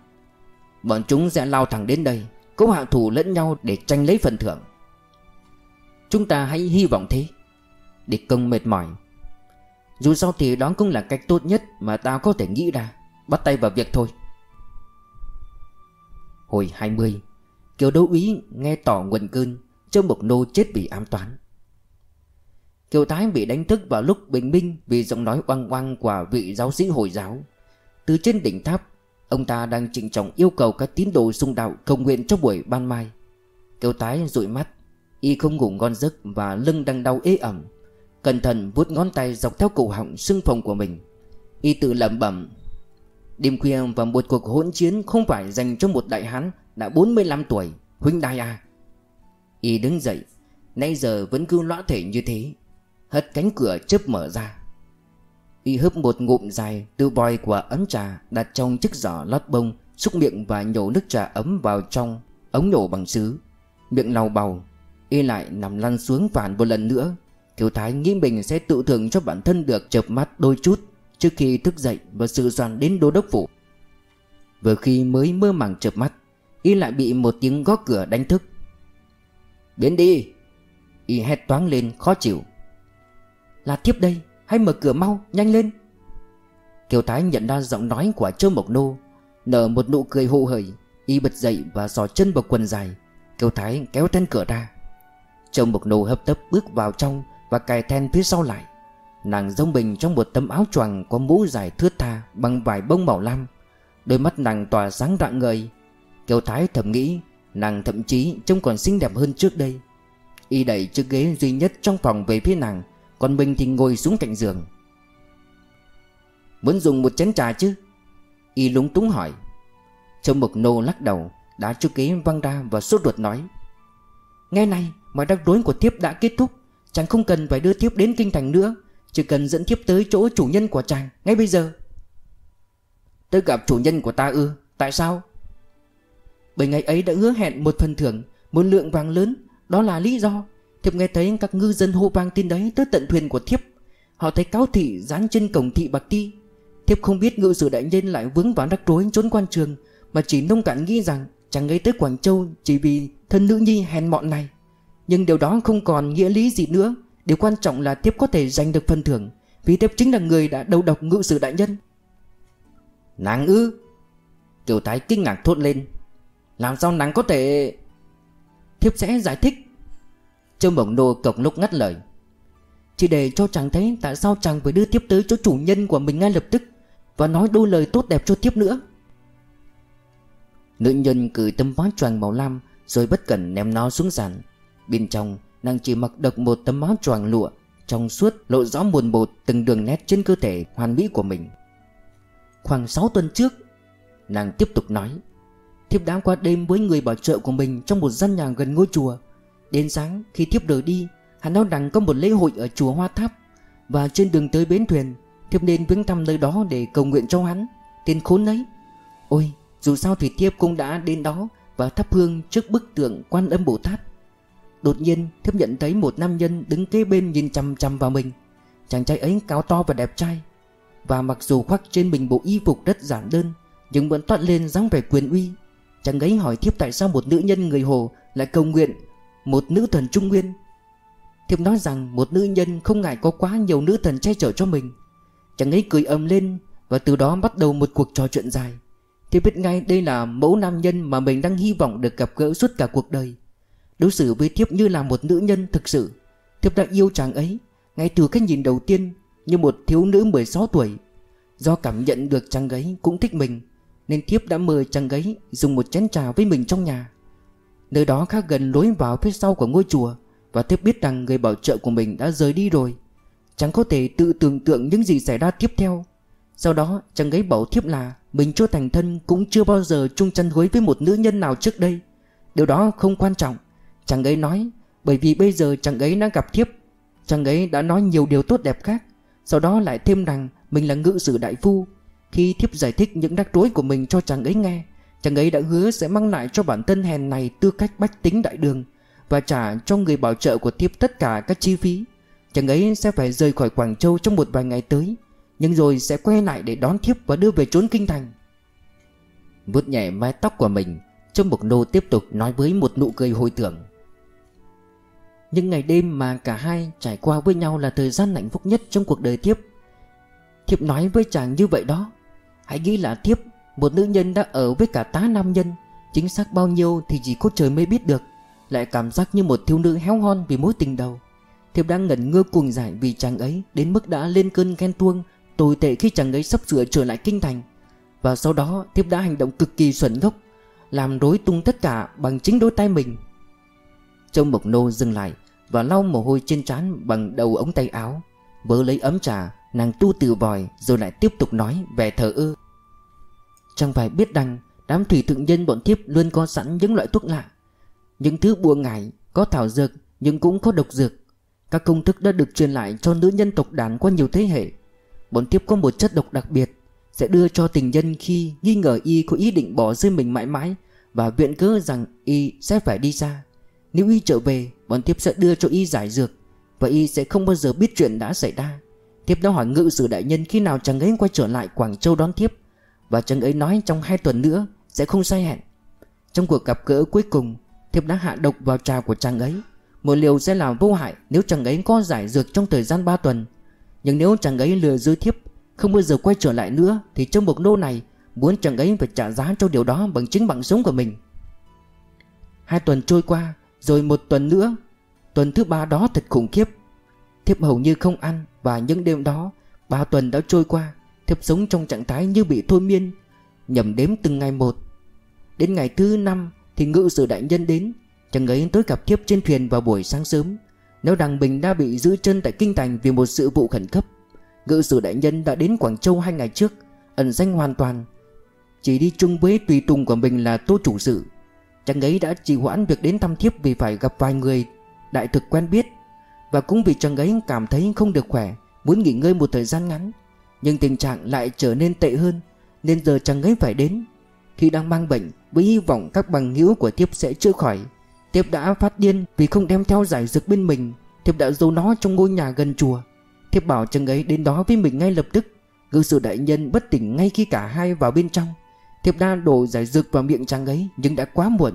Bọn chúng sẽ lao thẳng đến đây Cố hạ thủ lẫn nhau để tranh lấy phần thưởng Chúng ta hãy hy vọng thế. Địch công mệt mỏi. Dù sao thì đó cũng là cách tốt nhất Mà tao có thể nghĩ ra. Bắt tay vào việc thôi. Hồi 20 Kiều đấu úy nghe tỏ nguồn cơn Châu Mộc Nô chết vì ám toán. Kiều Thái bị đánh thức vào lúc bình minh Vì giọng nói oang oang của vị giáo sĩ Hồi giáo. Từ trên đỉnh tháp, Ông ta đang trịnh trọng yêu cầu các tín đồ xung đạo cầu nguyện cho buổi ban mai. Kiều tái dụi mắt. Y không ngủ ngon giấc và lưng đang đau ế ẩm. Cẩn thận vuốt ngón tay dọc theo cổ họng sưng phồng của mình. Y tự lẩm bẩm, Đêm khuya và một cuộc hỗn chiến không phải dành cho một đại hán đã 45 tuổi, Huynh đài à. Y đứng dậy, Nay giờ vẫn cứ lõa thể như thế, Hất cánh cửa chớp mở ra. Y hớp một ngụm dài từ vòi của ấm trà đặt trong chiếc giỏ lót bông, Xúc miệng và nhổ nước trà ấm vào trong, ống nhổ bằng sứ. Miệng lau bầu Y lại nằm lăn xuống phản một lần nữa. Kiều Thái nghĩ mình sẽ tự thưởng cho bản thân được chợp mắt đôi chút Trước khi thức dậy và sự doàn đến đô đốc phủ. Vừa khi mới mơ màng chợp mắt, Y lại bị một tiếng gõ cửa đánh thức. Biến đi! Y hét toáng lên, khó chịu. Là thiếp đây, Hãy mở cửa mau, nhanh lên. Kiều Thái nhận ra giọng nói của Châu Mộc Nô, Nở một nụ cười hô hởi. Y bật dậy và giò chân vào quần dài. Kiều Thái kéo then cửa ra. Châu Mộc Nô hấp tấp bước vào trong Và cài then phía sau lại, Nàng giống bình trong một tấm áo choàng Có mũ dài thướt tha bằng vải bông màu lam. Đôi mắt nàng tỏa sáng rạng ngời. Kiều Thái thầm nghĩ, Nàng thậm chí trông còn xinh đẹp hơn trước đây. Y đẩy chiếc ghế duy nhất trong phòng về phía nàng, Còn mình thì ngồi xuống cạnh giường. Muốn dùng một chén trà chứ? Y lúng túng hỏi. Châu Mộc Nô lắc đầu, Đã chiếc ghế văng ra và sốt ruột nói. Nghe này Mọi rắc rối của thiếp đã kết thúc. Chàng không cần phải đưa thiếp đến kinh thành nữa, Chỉ cần dẫn thiếp tới chỗ chủ nhân của chàng Ngay bây giờ. Tới gặp chủ nhân của ta ư? Tại sao? Bởi ngày ấy đã hứa hẹn một phần thưởng, Một lượng vàng lớn. Đó là lý do. Thiếp nghe thấy các ngư dân hô vang tin đấy tới tận thuyền của thiếp. Họ thấy cáo thị dán trên cổng thị bạc ti. Thiếp không biết ngự sử đại nhân lại vướng vào rắc rối trốn quan trường, Mà chỉ nông cạn nghĩ rằng chàng ấy tới Quảng Châu chỉ vì thân nữ nhi hèn mọn này. Nhưng điều đó không còn nghĩa lý gì nữa. Điều quan trọng là thiếp có thể giành được phần thưởng. Vì thiếp chính là người đã đầu độc ngự sử đại nhân. Nàng ư? Kiều Thái kinh ngạc thốt lên. Làm sao nàng có thể? Thiếp sẽ giải thích. Trương Bổng Nô cộc lúc ngắt lời. Chỉ để cho chàng thấy tại sao chàng phải đưa tiếp tới chỗ chủ nhân của mình ngay lập tức Và nói đôi lời tốt đẹp cho tiếp nữa. Nữ nhân cười tấm vá choàng màu lam Rồi bất cẩn ném nó xuống sàn Bên trong, nàng chỉ mặc độc một tấm áo choàng lụa, Trong suốt lộ rõ buồn bột từng đường nét trên cơ thể hoàn mỹ của mình. Khoảng 6 tuần trước, Nàng tiếp tục nói, Thiếp đã qua đêm với người bảo trợ của mình Trong một gian nhà gần ngôi chùa. Đến sáng, khi thiếp rời đi, Hắn nói rằng có một lễ hội ở chùa Hoa Tháp Và trên đường tới bến thuyền, Thiếp nên viếng thăm nơi đó để cầu nguyện cho hắn. Tên khốn ấy. Ôi, dù sao thì thiếp cũng đã đến đó Và thắp hương trước bức tượng quan âm Bồ Tát. Đột nhiên, thiếp nhận thấy một nam nhân đứng kế bên nhìn chăm chăm vào mình. Chàng trai ấy cao to và đẹp trai. Và mặc dù khoác trên mình bộ y phục rất giản đơn, Nhưng vẫn toát lên dáng vẻ quyền uy. Chàng ấy hỏi thiếp tại sao một nữ nhân người Hồ lại cầu nguyện Một nữ thần Trung Nguyên. Thiếp nói rằng một nữ nhân không ngại có quá nhiều nữ thần che chở cho mình. Chàng ấy cười ầm lên Và từ đó bắt đầu một cuộc trò chuyện dài. Thiếp biết ngay đây là mẫu nam nhân mà mình đang hy vọng được gặp gỡ suốt cả cuộc đời. Đối xử với Thiếp như là một nữ nhân thực sự. Thiếp đã yêu chàng ấy, Ngay từ cái nhìn đầu tiên, Như một thiếu nữ 16 tuổi. Do cảm nhận được chàng ấy cũng thích mình, Nên Thiếp đã mời chàng ấy Dùng một chén trà với mình trong nhà. Nơi đó khá gần lối vào phía sau của ngôi chùa, Và Thiếp biết rằng người bảo trợ của mình đã rời đi rồi. Chẳng có thể tự tưởng tượng những gì xảy ra tiếp theo. Sau đó, chàng ấy bảo Thiếp là Mình chưa thành thân cũng chưa bao giờ chung chăn gối với một nữ nhân nào trước đây. Điều đó không quan trọng. Chàng ấy nói, Bởi vì bây giờ chàng ấy đã gặp thiếp. Chàng ấy đã nói nhiều điều tốt đẹp khác. Sau đó lại thêm rằng Mình là ngự sử đại phu. Khi thiếp giải thích những rắc rối của mình cho chàng ấy nghe, Chàng ấy đã hứa sẽ mang lại cho bản thân hèn này tư cách bách tính đại đường Và trả cho người bảo trợ của thiếp tất cả các chi phí. Chàng ấy sẽ phải rời khỏi Quảng Châu trong một vài ngày tới, Nhưng rồi sẽ quay lại để đón thiếp và đưa về trốn kinh thành. Vuốt nhẹ mái tóc của mình Trong một nô tiếp tục nói với một nụ cười hồi tưởng những ngày đêm mà cả hai trải qua với nhau là thời gian hạnh phúc nhất trong cuộc đời Thiếp. Thiếp nói với chàng như vậy đó, Hãy nghĩ là Thiếp, Một nữ nhân đã ở với cả tá nam nhân, Chính xác bao nhiêu thì chỉ có trời mới biết được, Lại cảm giác như một thiếu nữ héo hon vì mối tình đầu. Thiếp đang ngẩn ngơ cuồng giải vì chàng ấy, Đến mức đã lên cơn ghen tuông, Tồi tệ khi chàng ấy sắp sửa trở lại kinh thành. Và sau đó, Thiếp đã hành động cực kỳ xuẩn gốc Làm rối tung tất cả bằng chính đôi tay mình. Trông Mộc Nô dừng lại Và lau mồ hôi trên trán bằng đầu ống tay áo. Vớ lấy ấm trà, Nàng tu từ vòi Rồi lại tiếp tục nói về thờ ư. Chẳng phải biết rằng Đám thủy thượng nhân bọn thiếp luôn có sẵn những loại thuốc lạ. Những thứ bùa ngải Có thảo dược nhưng cũng có độc dược. Các công thức đã được truyền lại cho nữ nhân tộc đàn qua nhiều thế hệ. Bọn thiếp có một chất độc đặc biệt, Sẽ đưa cho tình nhân khi nghi ngờ y có ý định bỏ rơi mình mãi mãi Và viện cớ rằng y sẽ phải đi xa nếu y trở về, Bọn thiếp sẽ đưa cho y giải dược, Và y sẽ không bao giờ biết chuyện đã xảy ra. Thiếp đã hỏi ngự sử đại nhân khi nào chàng ấy quay trở lại Quảng Châu đón thiếp, Và chàng ấy nói trong hai tuần nữa Sẽ không sai hẹn. Trong cuộc gặp gỡ cuối cùng, Thiếp đã hạ độc vào trà của chàng ấy. Một liều sẽ làm vô hại nếu chàng ấy có giải dược trong thời gian 3 tuần. Nhưng nếu chàng ấy lừa dối thiếp, Không bao giờ quay trở lại nữa, Thì trong một nô này, Muốn chàng ấy phải trả giá cho điều đó bằng chính bằng sống của mình. Hai tuần trôi qua rồi một tuần nữa, Tuần thứ ba đó thật khủng khiếp. Thiếp hầu như không ăn Và những đêm đó, Ba tuần đã trôi qua, Thiếp sống trong trạng thái như bị thôi miên, Nhầm đếm từng ngày một. Đến ngày thứ năm Thì ngự sử đại nhân đến, Chàng ấy tới gặp thiếp trên thuyền vào buổi sáng sớm. Nếu đằng Bình đã bị giữ chân tại Kinh Thành Vì một sự vụ khẩn cấp, Ngự sử đại nhân đã đến Quảng Châu hai ngày trước, Ẩn danh hoàn toàn. Chỉ đi chung với tùy tùng của mình là tô chủ sự. Chàng ấy đã trì hoãn việc đến thăm thiếp Vì phải gặp vài người đại thực quen biết. Và cũng vì chàng ấy cảm thấy không được khỏe, Muốn nghỉ ngơi một thời gian ngắn, Nhưng tình trạng lại trở nên tệ hơn, Nên giờ chàng ấy phải đến. Khi đang mang bệnh, Với hy vọng các bằng hữu của Tiếp sẽ chữa khỏi Tiếp đã phát điên vì không đem theo giải dược bên mình. Tiếp đã giấu nó trong ngôi nhà gần chùa. Tiếp bảo chàng ấy đến đó với mình ngay lập tức Ngư sự đại nhân bất tỉnh ngay khi cả hai vào bên trong. Thiệp đa đổ giải dược vào miệng chàng ấy, Nhưng đã quá muộn.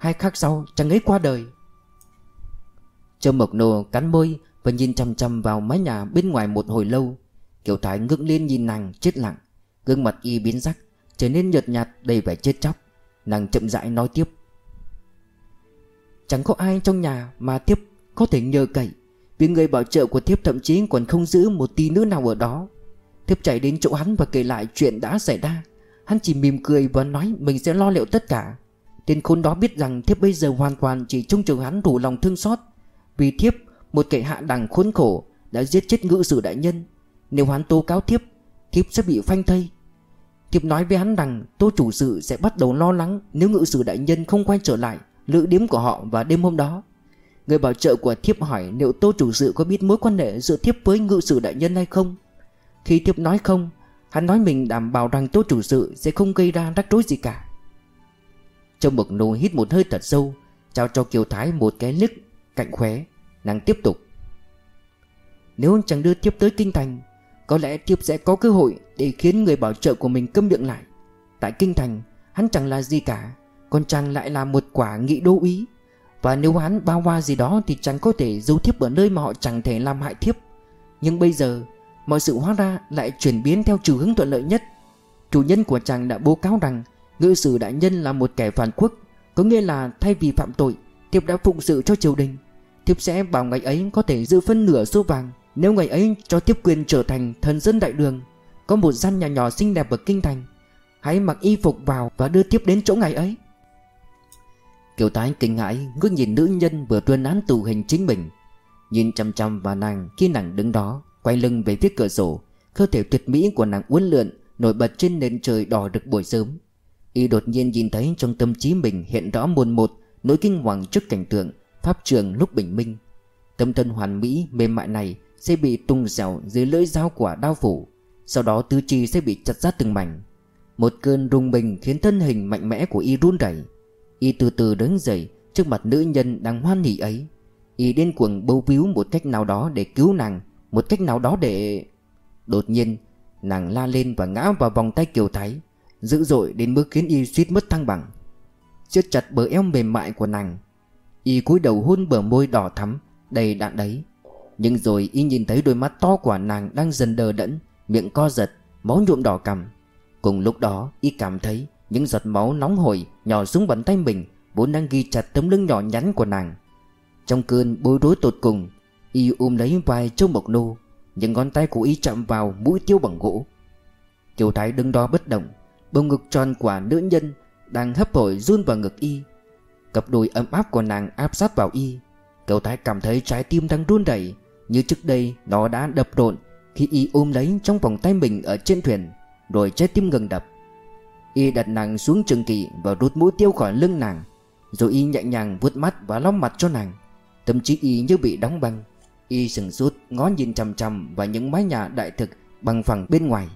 Hai khắc sau, chàng ấy qua đời. Châu Mộc Nô cắn môi Và nhìn chăm chăm vào mái nhà bên ngoài một hồi lâu. Kiều Thái ngước lên nhìn nàng, chết lặng. Gương mặt y biến sắc, Trở nên nhợt nhạt, đầy vẻ chết chóc. Nàng chậm rãi nói tiếp. Chẳng có ai trong nhà mà tiếp có thể nhờ cậy, Vì người bảo trợ của thiếp thậm chí còn không giữ một tí nữa nào ở đó. Thiếp chạy đến chỗ hắn và kể lại chuyện đã xảy ra. Hắn chỉ mỉm cười và nói mình sẽ lo liệu tất cả. Tên khốn đó biết rằng thiếp bây giờ hoàn toàn chỉ trông chờ hắn đủ lòng thương xót. Vì thiếp, một kẻ hạ đẳng khốn khổ đã giết chết ngự sử đại nhân. Nếu hắn tố cáo thiếp Thiếp sẽ bị phanh thây. Thiếp nói với hắn rằng tô chủ sự sẽ bắt đầu lo lắng Nếu ngự sử đại nhân không quay trở lại Lữ điếm của họ vào đêm hôm đó. Người bảo trợ của thiếp hỏi Liệu tô chủ sự có biết mối quan hệ giữa thiếp với ngự sử đại nhân hay không? Khi thiếp nói không Hắn nói mình đảm bảo rằng tôi chủ sự Sẽ không gây ra rắc rối gì cả. Trong bực nô hít một hơi thật sâu Trao cho Kiều Thái một cái liếc cạnh khóe Nàng tiếp tục. Nếu chẳng đưa tiếp tới kinh thành Có lẽ tiếp sẽ có cơ hội Để khiến người bảo trợ của mình câm miệng lại. Tại kinh thành Hắn chẳng là gì cả Còn chàng lại là một quả nghị đô ý, Và nếu hắn bao hoa gì đó Thì chàng có thể giấu thiếp ở nơi mà họ chẳng thể làm hại thiếp. Nhưng bây giờ Mọi sự hóa ra lại chuyển biến theo chiều hướng thuận lợi nhất. Chủ nhân của chàng đã bố cáo rằng, Ngự sử đại nhân là một kẻ phản quốc, Có nghĩa là thay vì phạm tội, Thiếp đã phụng sự cho triều đình. Thiếp sẽ bảo ngày ấy có thể giữ phân nửa số vàng Nếu ngày ấy cho Thiếp quyền trở thành thần dân đại đường. Có một gian nhà nhỏ xinh đẹp ở kinh thành, Hãy mặc y phục vào và đưa Thiếp đến chỗ ngày ấy. Kiều tái kinh ngãi ngước nhìn nữ nhân vừa tuyên án tù hình chính mình. Nhìn chăm chăm vào nàng khi nàng đứng đó Quay lưng về phía cửa sổ. Cơ thể tuyệt mỹ của nàng uốn lượn, Nổi bật trên nền trời đỏ rực buổi sớm. Y đột nhiên nhìn thấy trong tâm trí mình hiện rõ muôn một, Nỗi kinh hoàng trước cảnh tượng, Pháp trường lúc bình minh. Tâm thân hoàn mỹ, mềm mại này Sẽ bị tung dẻo dưới lưỡi dao quả đao phủ. Sau đó tứ chi sẽ bị chặt ra từng mảnh. Một cơn rung bình khiến thân hình mạnh mẽ của y run rẩy. Y từ từ đứng dậy Trước mặt nữ nhân đang hoan hỉ ấy. Y điên cuồng bâu víu một cách nào đó để cứu nàng một cách nào đó để... Đột nhiên Nàng la lên và ngã vào vòng tay Kiều Thái, Dữ dội đến mức khiến y suýt mất thăng bằng. Siết chặt bờ eo mềm mại của nàng, Y cúi đầu hôn bờ môi đỏ thắm, Đầy đạn đấy. Nhưng rồi y nhìn thấy đôi mắt to của nàng Đang dần đờ đẫn, Miệng co giật, Máu nhuộm đỏ cằm. Cùng lúc đó, y cảm thấy Những giọt máu nóng hổi Nhỏ xuống bàn tay mình, Vốn đang ghi chặt tấm lưng nhỏ nhắn của nàng. Trong cơn bối rối tột cùng Y ôm lấy vai Châu Mộc Nô, Những ngón tay của y chạm vào mũi tiêu bằng gỗ. Kiều Thái đứng đó bất động Bông ngực tròn của nữ nhân Đang hấp hổi run vào ngực y. Cặp đùi ấm áp của nàng áp sát vào y. Kiều Thái cảm thấy trái tim đang run đẩy Như trước đây nó đã đập rộn Khi y ôm lấy trong vòng tay mình ở trên thuyền, Rồi trái tim ngừng đập. Y đặt nàng xuống trường kỳ Và rút mũi tiêu khỏi lưng nàng, Rồi y nhẹ nhàng vuốt mắt và lau mặt cho nàng Tâm trí y như bị đóng băng. Y sừng sút, ngó nhìn chằm chằm Vào những mái nhà đại thực bằng phẳng bên ngoài.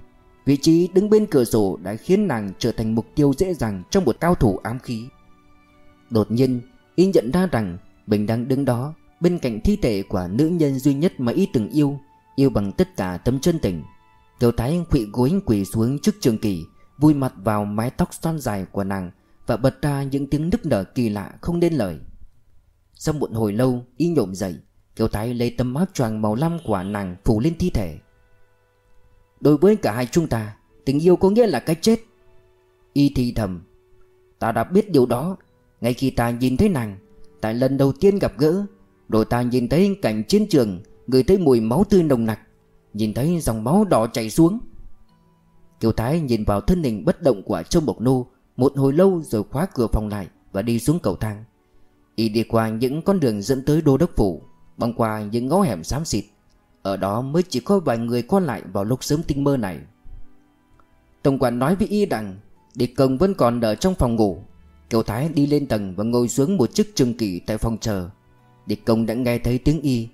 Vị trí đứng bên cửa sổ đã khiến nàng trở thành mục tiêu dễ dàng trong một cao thủ ám khí. Đột nhiên Y nhận ra rằng Mình đang đứng đó Bên cạnh thi thể của nữ nhân duy nhất mà Y từng yêu Yêu bằng tất cả tấm chân tình. Kiều Thái quỵ gối quỳ xuống trước trường kỳ Vui mặt vào mái tóc xoăn dài của nàng Và bật ra những tiếng nức nở kỳ lạ không nên lời. Sau một hồi lâu Y nhộm dậy. Kiều Thái lấy tấm áo choàng màu lam của nàng phủ lên thi thể. Đối với cả hai chúng ta, Tình yêu có nghĩa là cái chết. Y thì thầm, Ta đã biết điều đó. Ngay khi ta nhìn thấy nàng Tại lần đầu tiên gặp gỡ. Rồi ta nhìn thấy cảnh chiến trường, Người thấy mùi máu tươi nồng nặc, Nhìn thấy dòng máu đỏ chảy xuống. Kiều Thái nhìn vào thân hình bất động của Châu Mộc Nô Một hồi lâu rồi khóa cửa phòng lại Và đi xuống cầu thang. Y đi qua những con đường dẫn tới đô đốc phủ. Băng qua những ngõ hẻm xám xịt, Ở đó mới chỉ có vài người qua lại vào lúc sớm tinh mơ này. Tổng quản nói với Y rằng Địch công vẫn còn ở trong phòng ngủ. Kiều Thái đi lên tầng và ngồi xuống một chiếc trường kỷ tại phòng chờ. Địch công đã nghe thấy tiếng Y.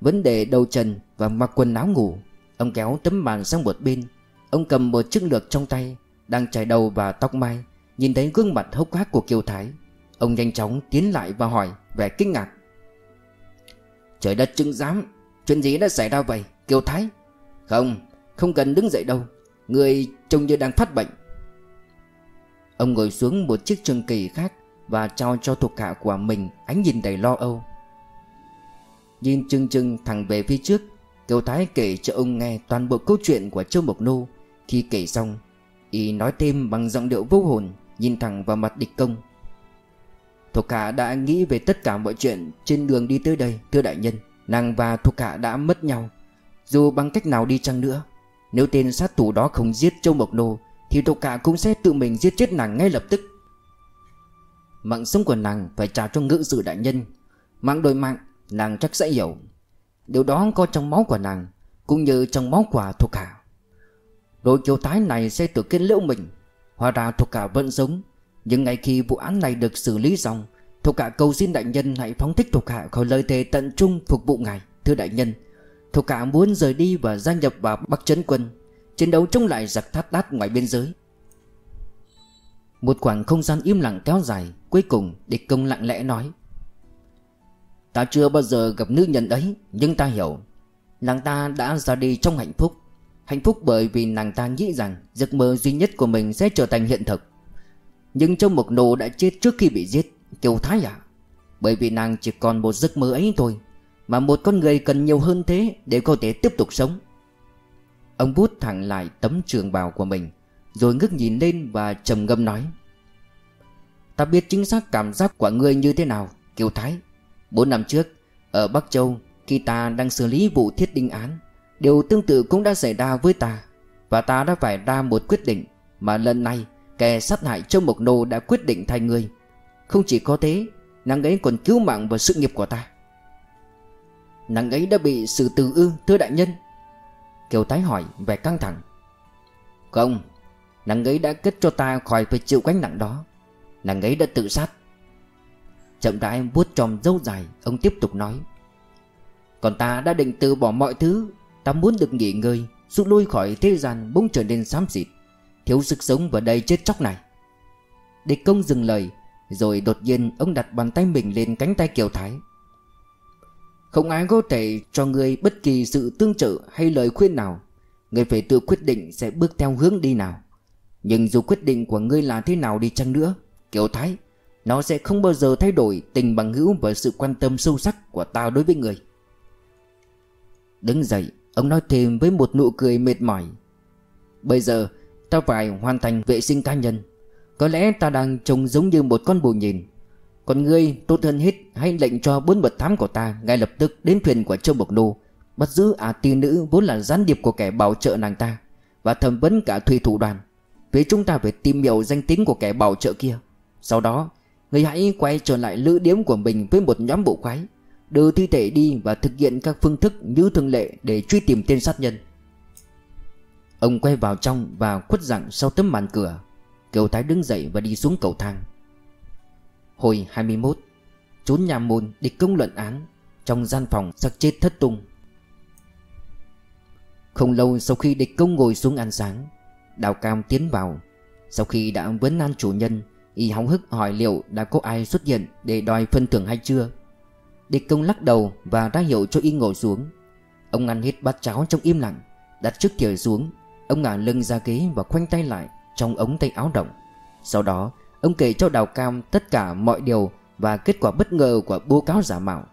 Vấn đề đầu trần và mặc quần áo ngủ, Ông kéo tấm màn sang một bên. Ông cầm một chiếc lược trong tay, Đang chải đầu và tóc mai, Nhìn thấy gương mặt hốc hác của Kiều Thái. Ông nhanh chóng tiến lại và hỏi Vẻ kinh ngạc. Trời đất chứng giám, Chuyện gì đã xảy ra vậy, Kiều Thái? Không Không cần đứng dậy đâu, Người trông như đang phát bệnh. Ông ngồi xuống một chiếc trường kỳ khác Và trao cho thuộc hạ của mình Ánh nhìn đầy lo âu. Nhìn chừng chừng thẳng về phía trước, Kiều Thái kể cho ông nghe toàn bộ câu chuyện của Châu Mộc Nô. Khi kể xong, Y nói thêm bằng giọng điệu vô hồn, Nhìn thẳng vào mặt địch công. Thuộc hạ đã nghĩ về tất cả mọi chuyện Trên đường đi tới đây, thưa đại nhân. Nàng và thuộc hạ đã mất nhau. Dù bằng cách nào đi chăng nữa, Nếu tên sát thủ đó không giết Châu Mộc Nô, Thì thuộc hạ cũng sẽ tự mình giết chết nàng ngay lập tức. Mạng sống của nàng phải trả cho ngự sự đại nhân. Mạng đổi mạng, Nàng chắc sẽ hiểu. Điều đó có trong máu của nàng, Cũng như trong máu của thuộc hạ đội kiều tái này sẽ tự kết liễu mình. Hóa ra thuộc hạ vẫn sống. Nhưng ngay khi vụ án này được xử lý xong Thuộc hạ cầu xin đại nhân hãy phóng thích thuộc hạ khỏi lời thề tận trung phục vụ ngài, Thưa đại nhân. Thuộc hạ muốn rời đi và gia nhập vào Bắc Trấn Quân, Chiến đấu chống lại giặc thát đát ngoài biên giới. Một khoảng không gian im lặng kéo dài, Cuối cùng địch công lặng lẽ nói, Ta chưa bao giờ gặp nữ nhân ấy, Nhưng ta hiểu, Nàng ta đã ra đi trong hạnh phúc. Hạnh phúc bởi vì nàng ta nghĩ rằng Giấc mơ duy nhất của mình sẽ trở thành hiện thực. Nhưng Châu Mộc Nô đã chết trước khi bị giết, Kiều Thái à. Bởi vì nàng chỉ còn một giấc mơ ấy thôi, Mà một con người cần nhiều hơn thế Để có thể tiếp tục sống. Ông bút thẳng lại tấm trường bào của mình, Rồi ngước nhìn lên và trầm ngâm nói, Ta biết chính xác cảm giác của ngươi như thế nào, Kiều Thái. Bốn năm trước, Ở Bắc Châu, Khi ta đang xử lý vụ thiết đinh án, Điều tương tự cũng đã xảy ra với ta, Và ta đã phải ra một quyết định, Mà lần này Kẻ sát hại Châu Mộc Nô đã quyết định thay người Không chỉ có thế, Nàng ấy còn cứu mạng và sự nghiệp của ta. Nàng ấy đã bị xử tử ư, thưa đại nhân? Kiều tái hỏi, vẻ căng thẳng. Không, Nàng ấy đã kết cho ta khỏi phải chịu gánh nặng đó. Nàng ấy đã tự sát. Chậm rãi vuốt tròm dâu dài, Ông tiếp tục nói. Còn ta đã định từ bỏ mọi thứ, Ta muốn được nghỉ ngơi, Rút lui khỏi thế gian bỗng trở nên xám xịt. Thiếu sức sống và đầy chết chóc này. Địch công dừng lời, Rồi đột nhiên ông đặt bàn tay mình lên cánh tay Kiều Thái. Không ai có thể cho người bất kỳ sự tương trợ hay lời khuyên nào. Người phải tự quyết định sẽ bước theo hướng đi nào. Nhưng dù quyết định của ngươi là thế nào đi chăng nữa, Kiều Thái, nó sẽ không bao giờ thay đổi tình bằng hữu và sự quan tâm sâu sắc của tao đối với người. Đứng dậy, Ông nói thêm với một nụ cười mệt mỏi. Bây giờ ta phải hoàn thành vệ sinh cá nhân. Có lẽ ta đang trông giống như một con bù nhìn. Còn ngươi, tốt hơn hết, Hãy lệnh cho bốn bậc thám của ta Ngay lập tức đến thuyền của Châu Bộc Nô, Bắt giữ à ti nữ vốn là gián điệp của kẻ bảo trợ nàng ta, Và thẩm vấn cả thủy thủ đoàn. Vì chúng ta phải tìm hiểu danh tính của kẻ bảo trợ kia. Sau đó Người hãy quay trở lại lữ điếm của mình với một nhóm bộ khoái, Đưa thi thể đi và thực hiện các phương thức như thường lệ để truy tìm tên sát nhân. Ông quay vào trong và khuất dặn sau tấm màn cửa. Kiều Thái đứng dậy và đi xuống cầu thang. Hồi 21 Trốn nhà môn địch công luận án Trong gian phòng sắc chết thất tung. Không lâu sau khi địch công ngồi xuống ăn sáng, Đào Cam tiến vào. Sau khi đã vấn an chủ nhân, Y hóng hức hỏi liệu đã có ai xuất hiện để đòi phân thưởng hay chưa. Địch công lắc đầu và ra hiệu cho Y ngồi xuống. Ông ăn hết bát cháo trong im lặng, Đặt chiếc thìa xuống Ông ngả lưng ra ghế và khoanh tay lại Trong ống tay áo động. Sau đó, Ông kể cho Đào Cam tất cả mọi điều Và kết quả bất ngờ của bố cáo giả mạo.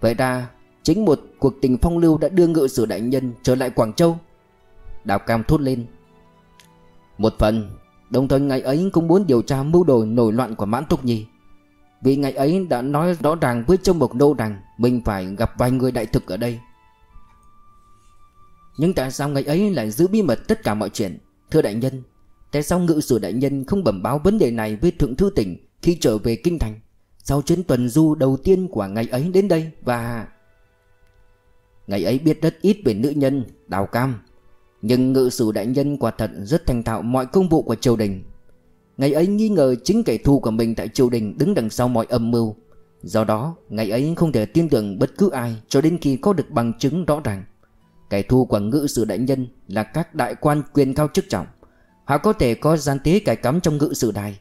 Vậy ra, Chính một cuộc tình phong lưu đã đưa ngự sử đại nhân trở lại Quảng Châu. Đào Cam thốt lên. Một phần, Đồng thời ngày ấy cũng muốn điều tra mưu đồ nổi loạn của Mãn Túc Nhi. Vì ngày ấy đã nói rõ ràng với Châu Mộc Nô rằng Mình phải gặp vài người đại thực ở đây. Nhưng tại sao ngày ấy lại giữ bí mật tất cả mọi chuyện? Thưa đại nhân, Tại sao ngự sử đại nhân không bẩm báo vấn đề này với thượng thư tỉnh Khi trở về kinh thành? Sau chuyến tuần du đầu tiên của ngày ấy đến đây Và Ngày ấy biết rất ít về nữ nhân, Đào Cam. Nhưng ngự sử đại nhân quả thật rất thành thạo mọi công vụ của triều đình. Ngày ấy nghi ngờ chính kẻ thù của mình tại triều đình đứng đằng sau mọi âm mưu. Do đó, ngày ấy không thể tin tưởng bất cứ ai cho đến khi có được bằng chứng rõ ràng. Kẻ thù của ngự sử đại nhân là các đại quan quyền cao chức trọng. Họ có thể có gian tế cải cắm trong ngự sử đài.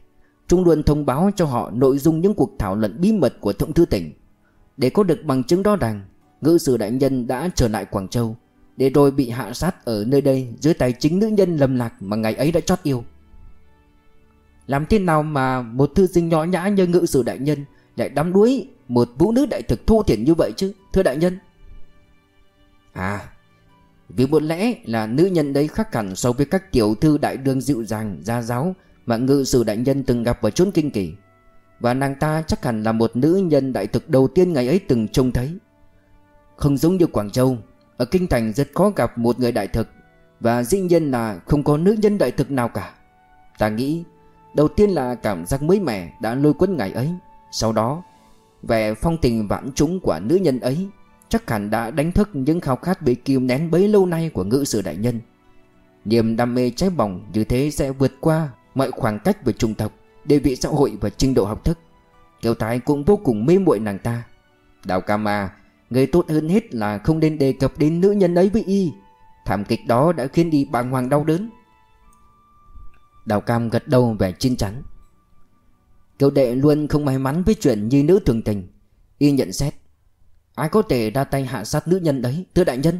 Trung luôn thông báo cho họ nội dung những cuộc thảo luận bí mật của Thượng Thư tỉnh. Để có được bằng chứng đó rằng Ngự sử đại nhân đã trở lại Quảng Châu Để rồi bị hạ sát ở nơi đây Dưới tay chính nữ nhân lầm lạc mà ngày ấy đã chót yêu. Làm thế nào mà một thư sinh nhỏ nhã như ngự sử đại nhân Lại đắm đuối một vũ nữ đại thực thô thiển như vậy chứ, Thưa đại nhân? À vì một lẽ là nữ nhân đấy khác hẳn so với các tiểu thư đại đương dịu dàng, gia giáo Mà ngự sử đại nhân từng gặp ở chốn kinh kỳ Và nàng ta chắc hẳn là một nữ nhân đại thực đầu tiên ngày ấy từng trông thấy. Không giống như Quảng Châu Ở Kinh Thành rất khó gặp một người đại thực. Và dĩ nhiên là không có nữ nhân đại thực nào cả. Ta nghĩ Đầu tiên là cảm giác mới mẻ đã lôi cuốn ngày ấy. Sau đó Vẻ phong tình vãn trúng của nữ nhân ấy Chắc hẳn đã đánh thức những khao khát bị kìm nén bấy lâu nay của ngự sử đại nhân. Niềm đam mê cháy bỏng như thế sẽ vượt qua mọi khoảng cách về chủng tộc, Địa vị xã hội và trình độ học thức. Kiều Thái cũng vô cùng mê muội nàng ta. Đào Kama Người tốt hơn hết là không nên đề cập đến nữ nhân ấy với y. Thảm kịch đó đã khiến y bàng hoàng đau đớn. Đào Cam gật đầu vẻ chín chắn. Kiều đệ luôn không may mắn với chuyện như nữ thường tình. Y nhận xét Ai có thể ra tay hạ sát nữ nhân đấy, Thưa đại nhân?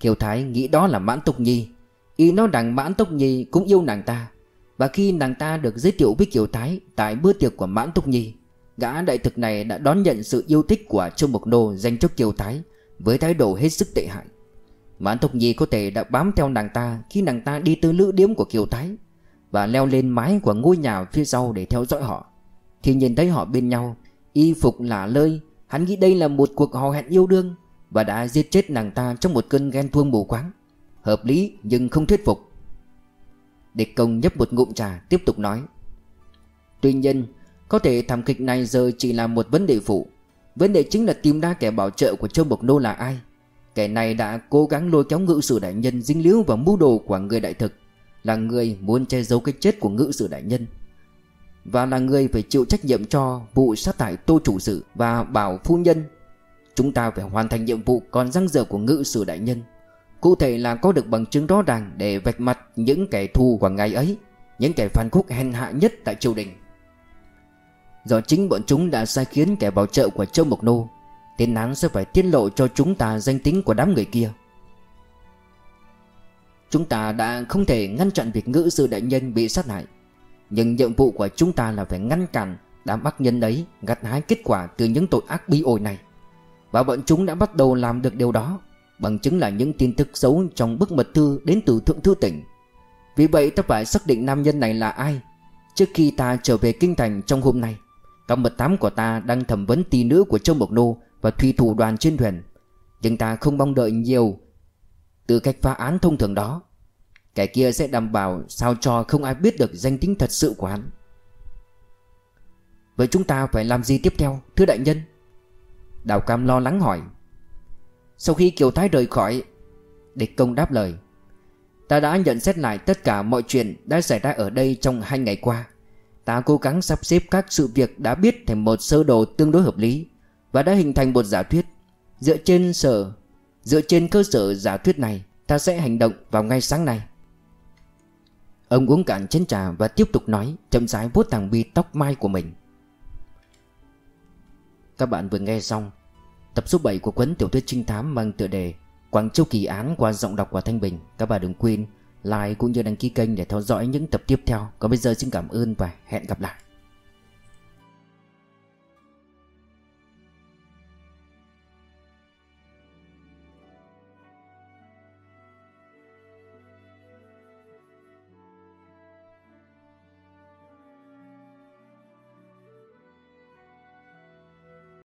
Kiều Thái nghĩ đó là Mãn Túc Nhi Y nói rằng Mãn Túc Nhi cũng yêu nàng ta. Và khi nàng ta được giới thiệu với Kiều Thái Tại bữa tiệc của Mãn Túc Nhi Gã đại thực này đã đón nhận sự yêu thích của trương Mộc Nô dành cho Kiều Thái Với thái độ hết sức tệ hại. Mãn Thục Nhi có thể đã bám theo nàng ta Khi nàng ta đi từ lữ điếm của Kiều Thái Và leo lên mái của ngôi nhà phía sau để theo dõi họ. Thì nhìn thấy họ bên nhau, Y phục lả lơi Hắn nghĩ đây là một cuộc hò hẹn yêu đương Và đã giết chết nàng ta trong một cơn ghen tuông mù quáng. Hợp lý nhưng không thuyết phục. Địch công nhấp một ngụm trà, tiếp tục nói. Tuy nhiên, có thể thảm kịch này giờ chỉ là một vấn đề phụ. Vấn đề chính là tìm ra kẻ bảo trợ của Châu Bộc Nô là ai. Kẻ này đã cố gắng lôi kéo ngự sử đại nhân dính líu vào mưu đồ của người đại thực, Là người muốn che giấu cái chết của ngự sử đại nhân. Và là người phải chịu trách nhiệm cho vụ sát hại tô chủ sự và bảo phu nhân. Chúng ta phải hoàn thành nhiệm vụ còn răng dở của ngự sử đại nhân. Cụ thể là có được bằng chứng rõ ràng để vạch mặt những kẻ thù của ngày ấy, Những kẻ phản khúc hèn hạ nhất tại triều đình. Do chính bọn chúng đã sai khiến kẻ bảo trợ của Châu Mộc Nô, Tên án sẽ phải tiết lộ cho chúng ta danh tính của đám người kia. Chúng ta đã không thể ngăn chặn việc ngữ sư đại nhân bị sát hại. Nhưng nhiệm vụ của chúng ta là phải ngăn cản đám ác nhân ấy gặt hái kết quả từ những tội ác bi ổi này. Và bọn chúng đã bắt đầu làm được điều đó, Bằng chứng là những tin tức xấu trong bức mật thư đến từ Thượng Thư tỉnh. Vì vậy ta phải xác định nam nhân này là ai, Trước khi ta trở về kinh thành trong hôm nay. Các mật tám của ta đang thẩm vấn tỷ nữ của Châu Mộc Nô Và thủy thủ đoàn trên thuyền. Nhưng ta không mong đợi nhiều Từ cách phá án thông thường đó. Kẻ kia sẽ đảm bảo sao cho không ai biết được danh tính thật sự của hắn. Vậy chúng ta phải làm gì tiếp theo, thưa đại nhân? Đào Cam lo lắng hỏi. Sau khi Kiều Thái rời khỏi, Địch công đáp lời. Ta đã nhận xét lại tất cả mọi chuyện đã xảy ra ở đây trong hai ngày qua. Ta cố gắng sắp xếp các sự việc đã biết thành một sơ đồ tương đối hợp lý Và đã hình thành một giả thuyết. Dựa trên sở, Dựa trên cơ sở giả thuyết này, Ta sẽ hành động vào ngay sáng nay. Ông uống cạn chén trà và tiếp tục nói, Chậm rãi vuốt thằng bi tóc mai của mình. Các bạn vừa nghe xong Tập số 7 của cuốn tiểu thuyết trinh thám mang tựa đề Quảng Châu Kỳ Án qua giọng đọc của Thanh Bình. Các bạn đừng quên like cũng như đăng ký kênh để theo dõi những tập tiếp theo. Còn bây giờ xin cảm ơn và hẹn gặp lại.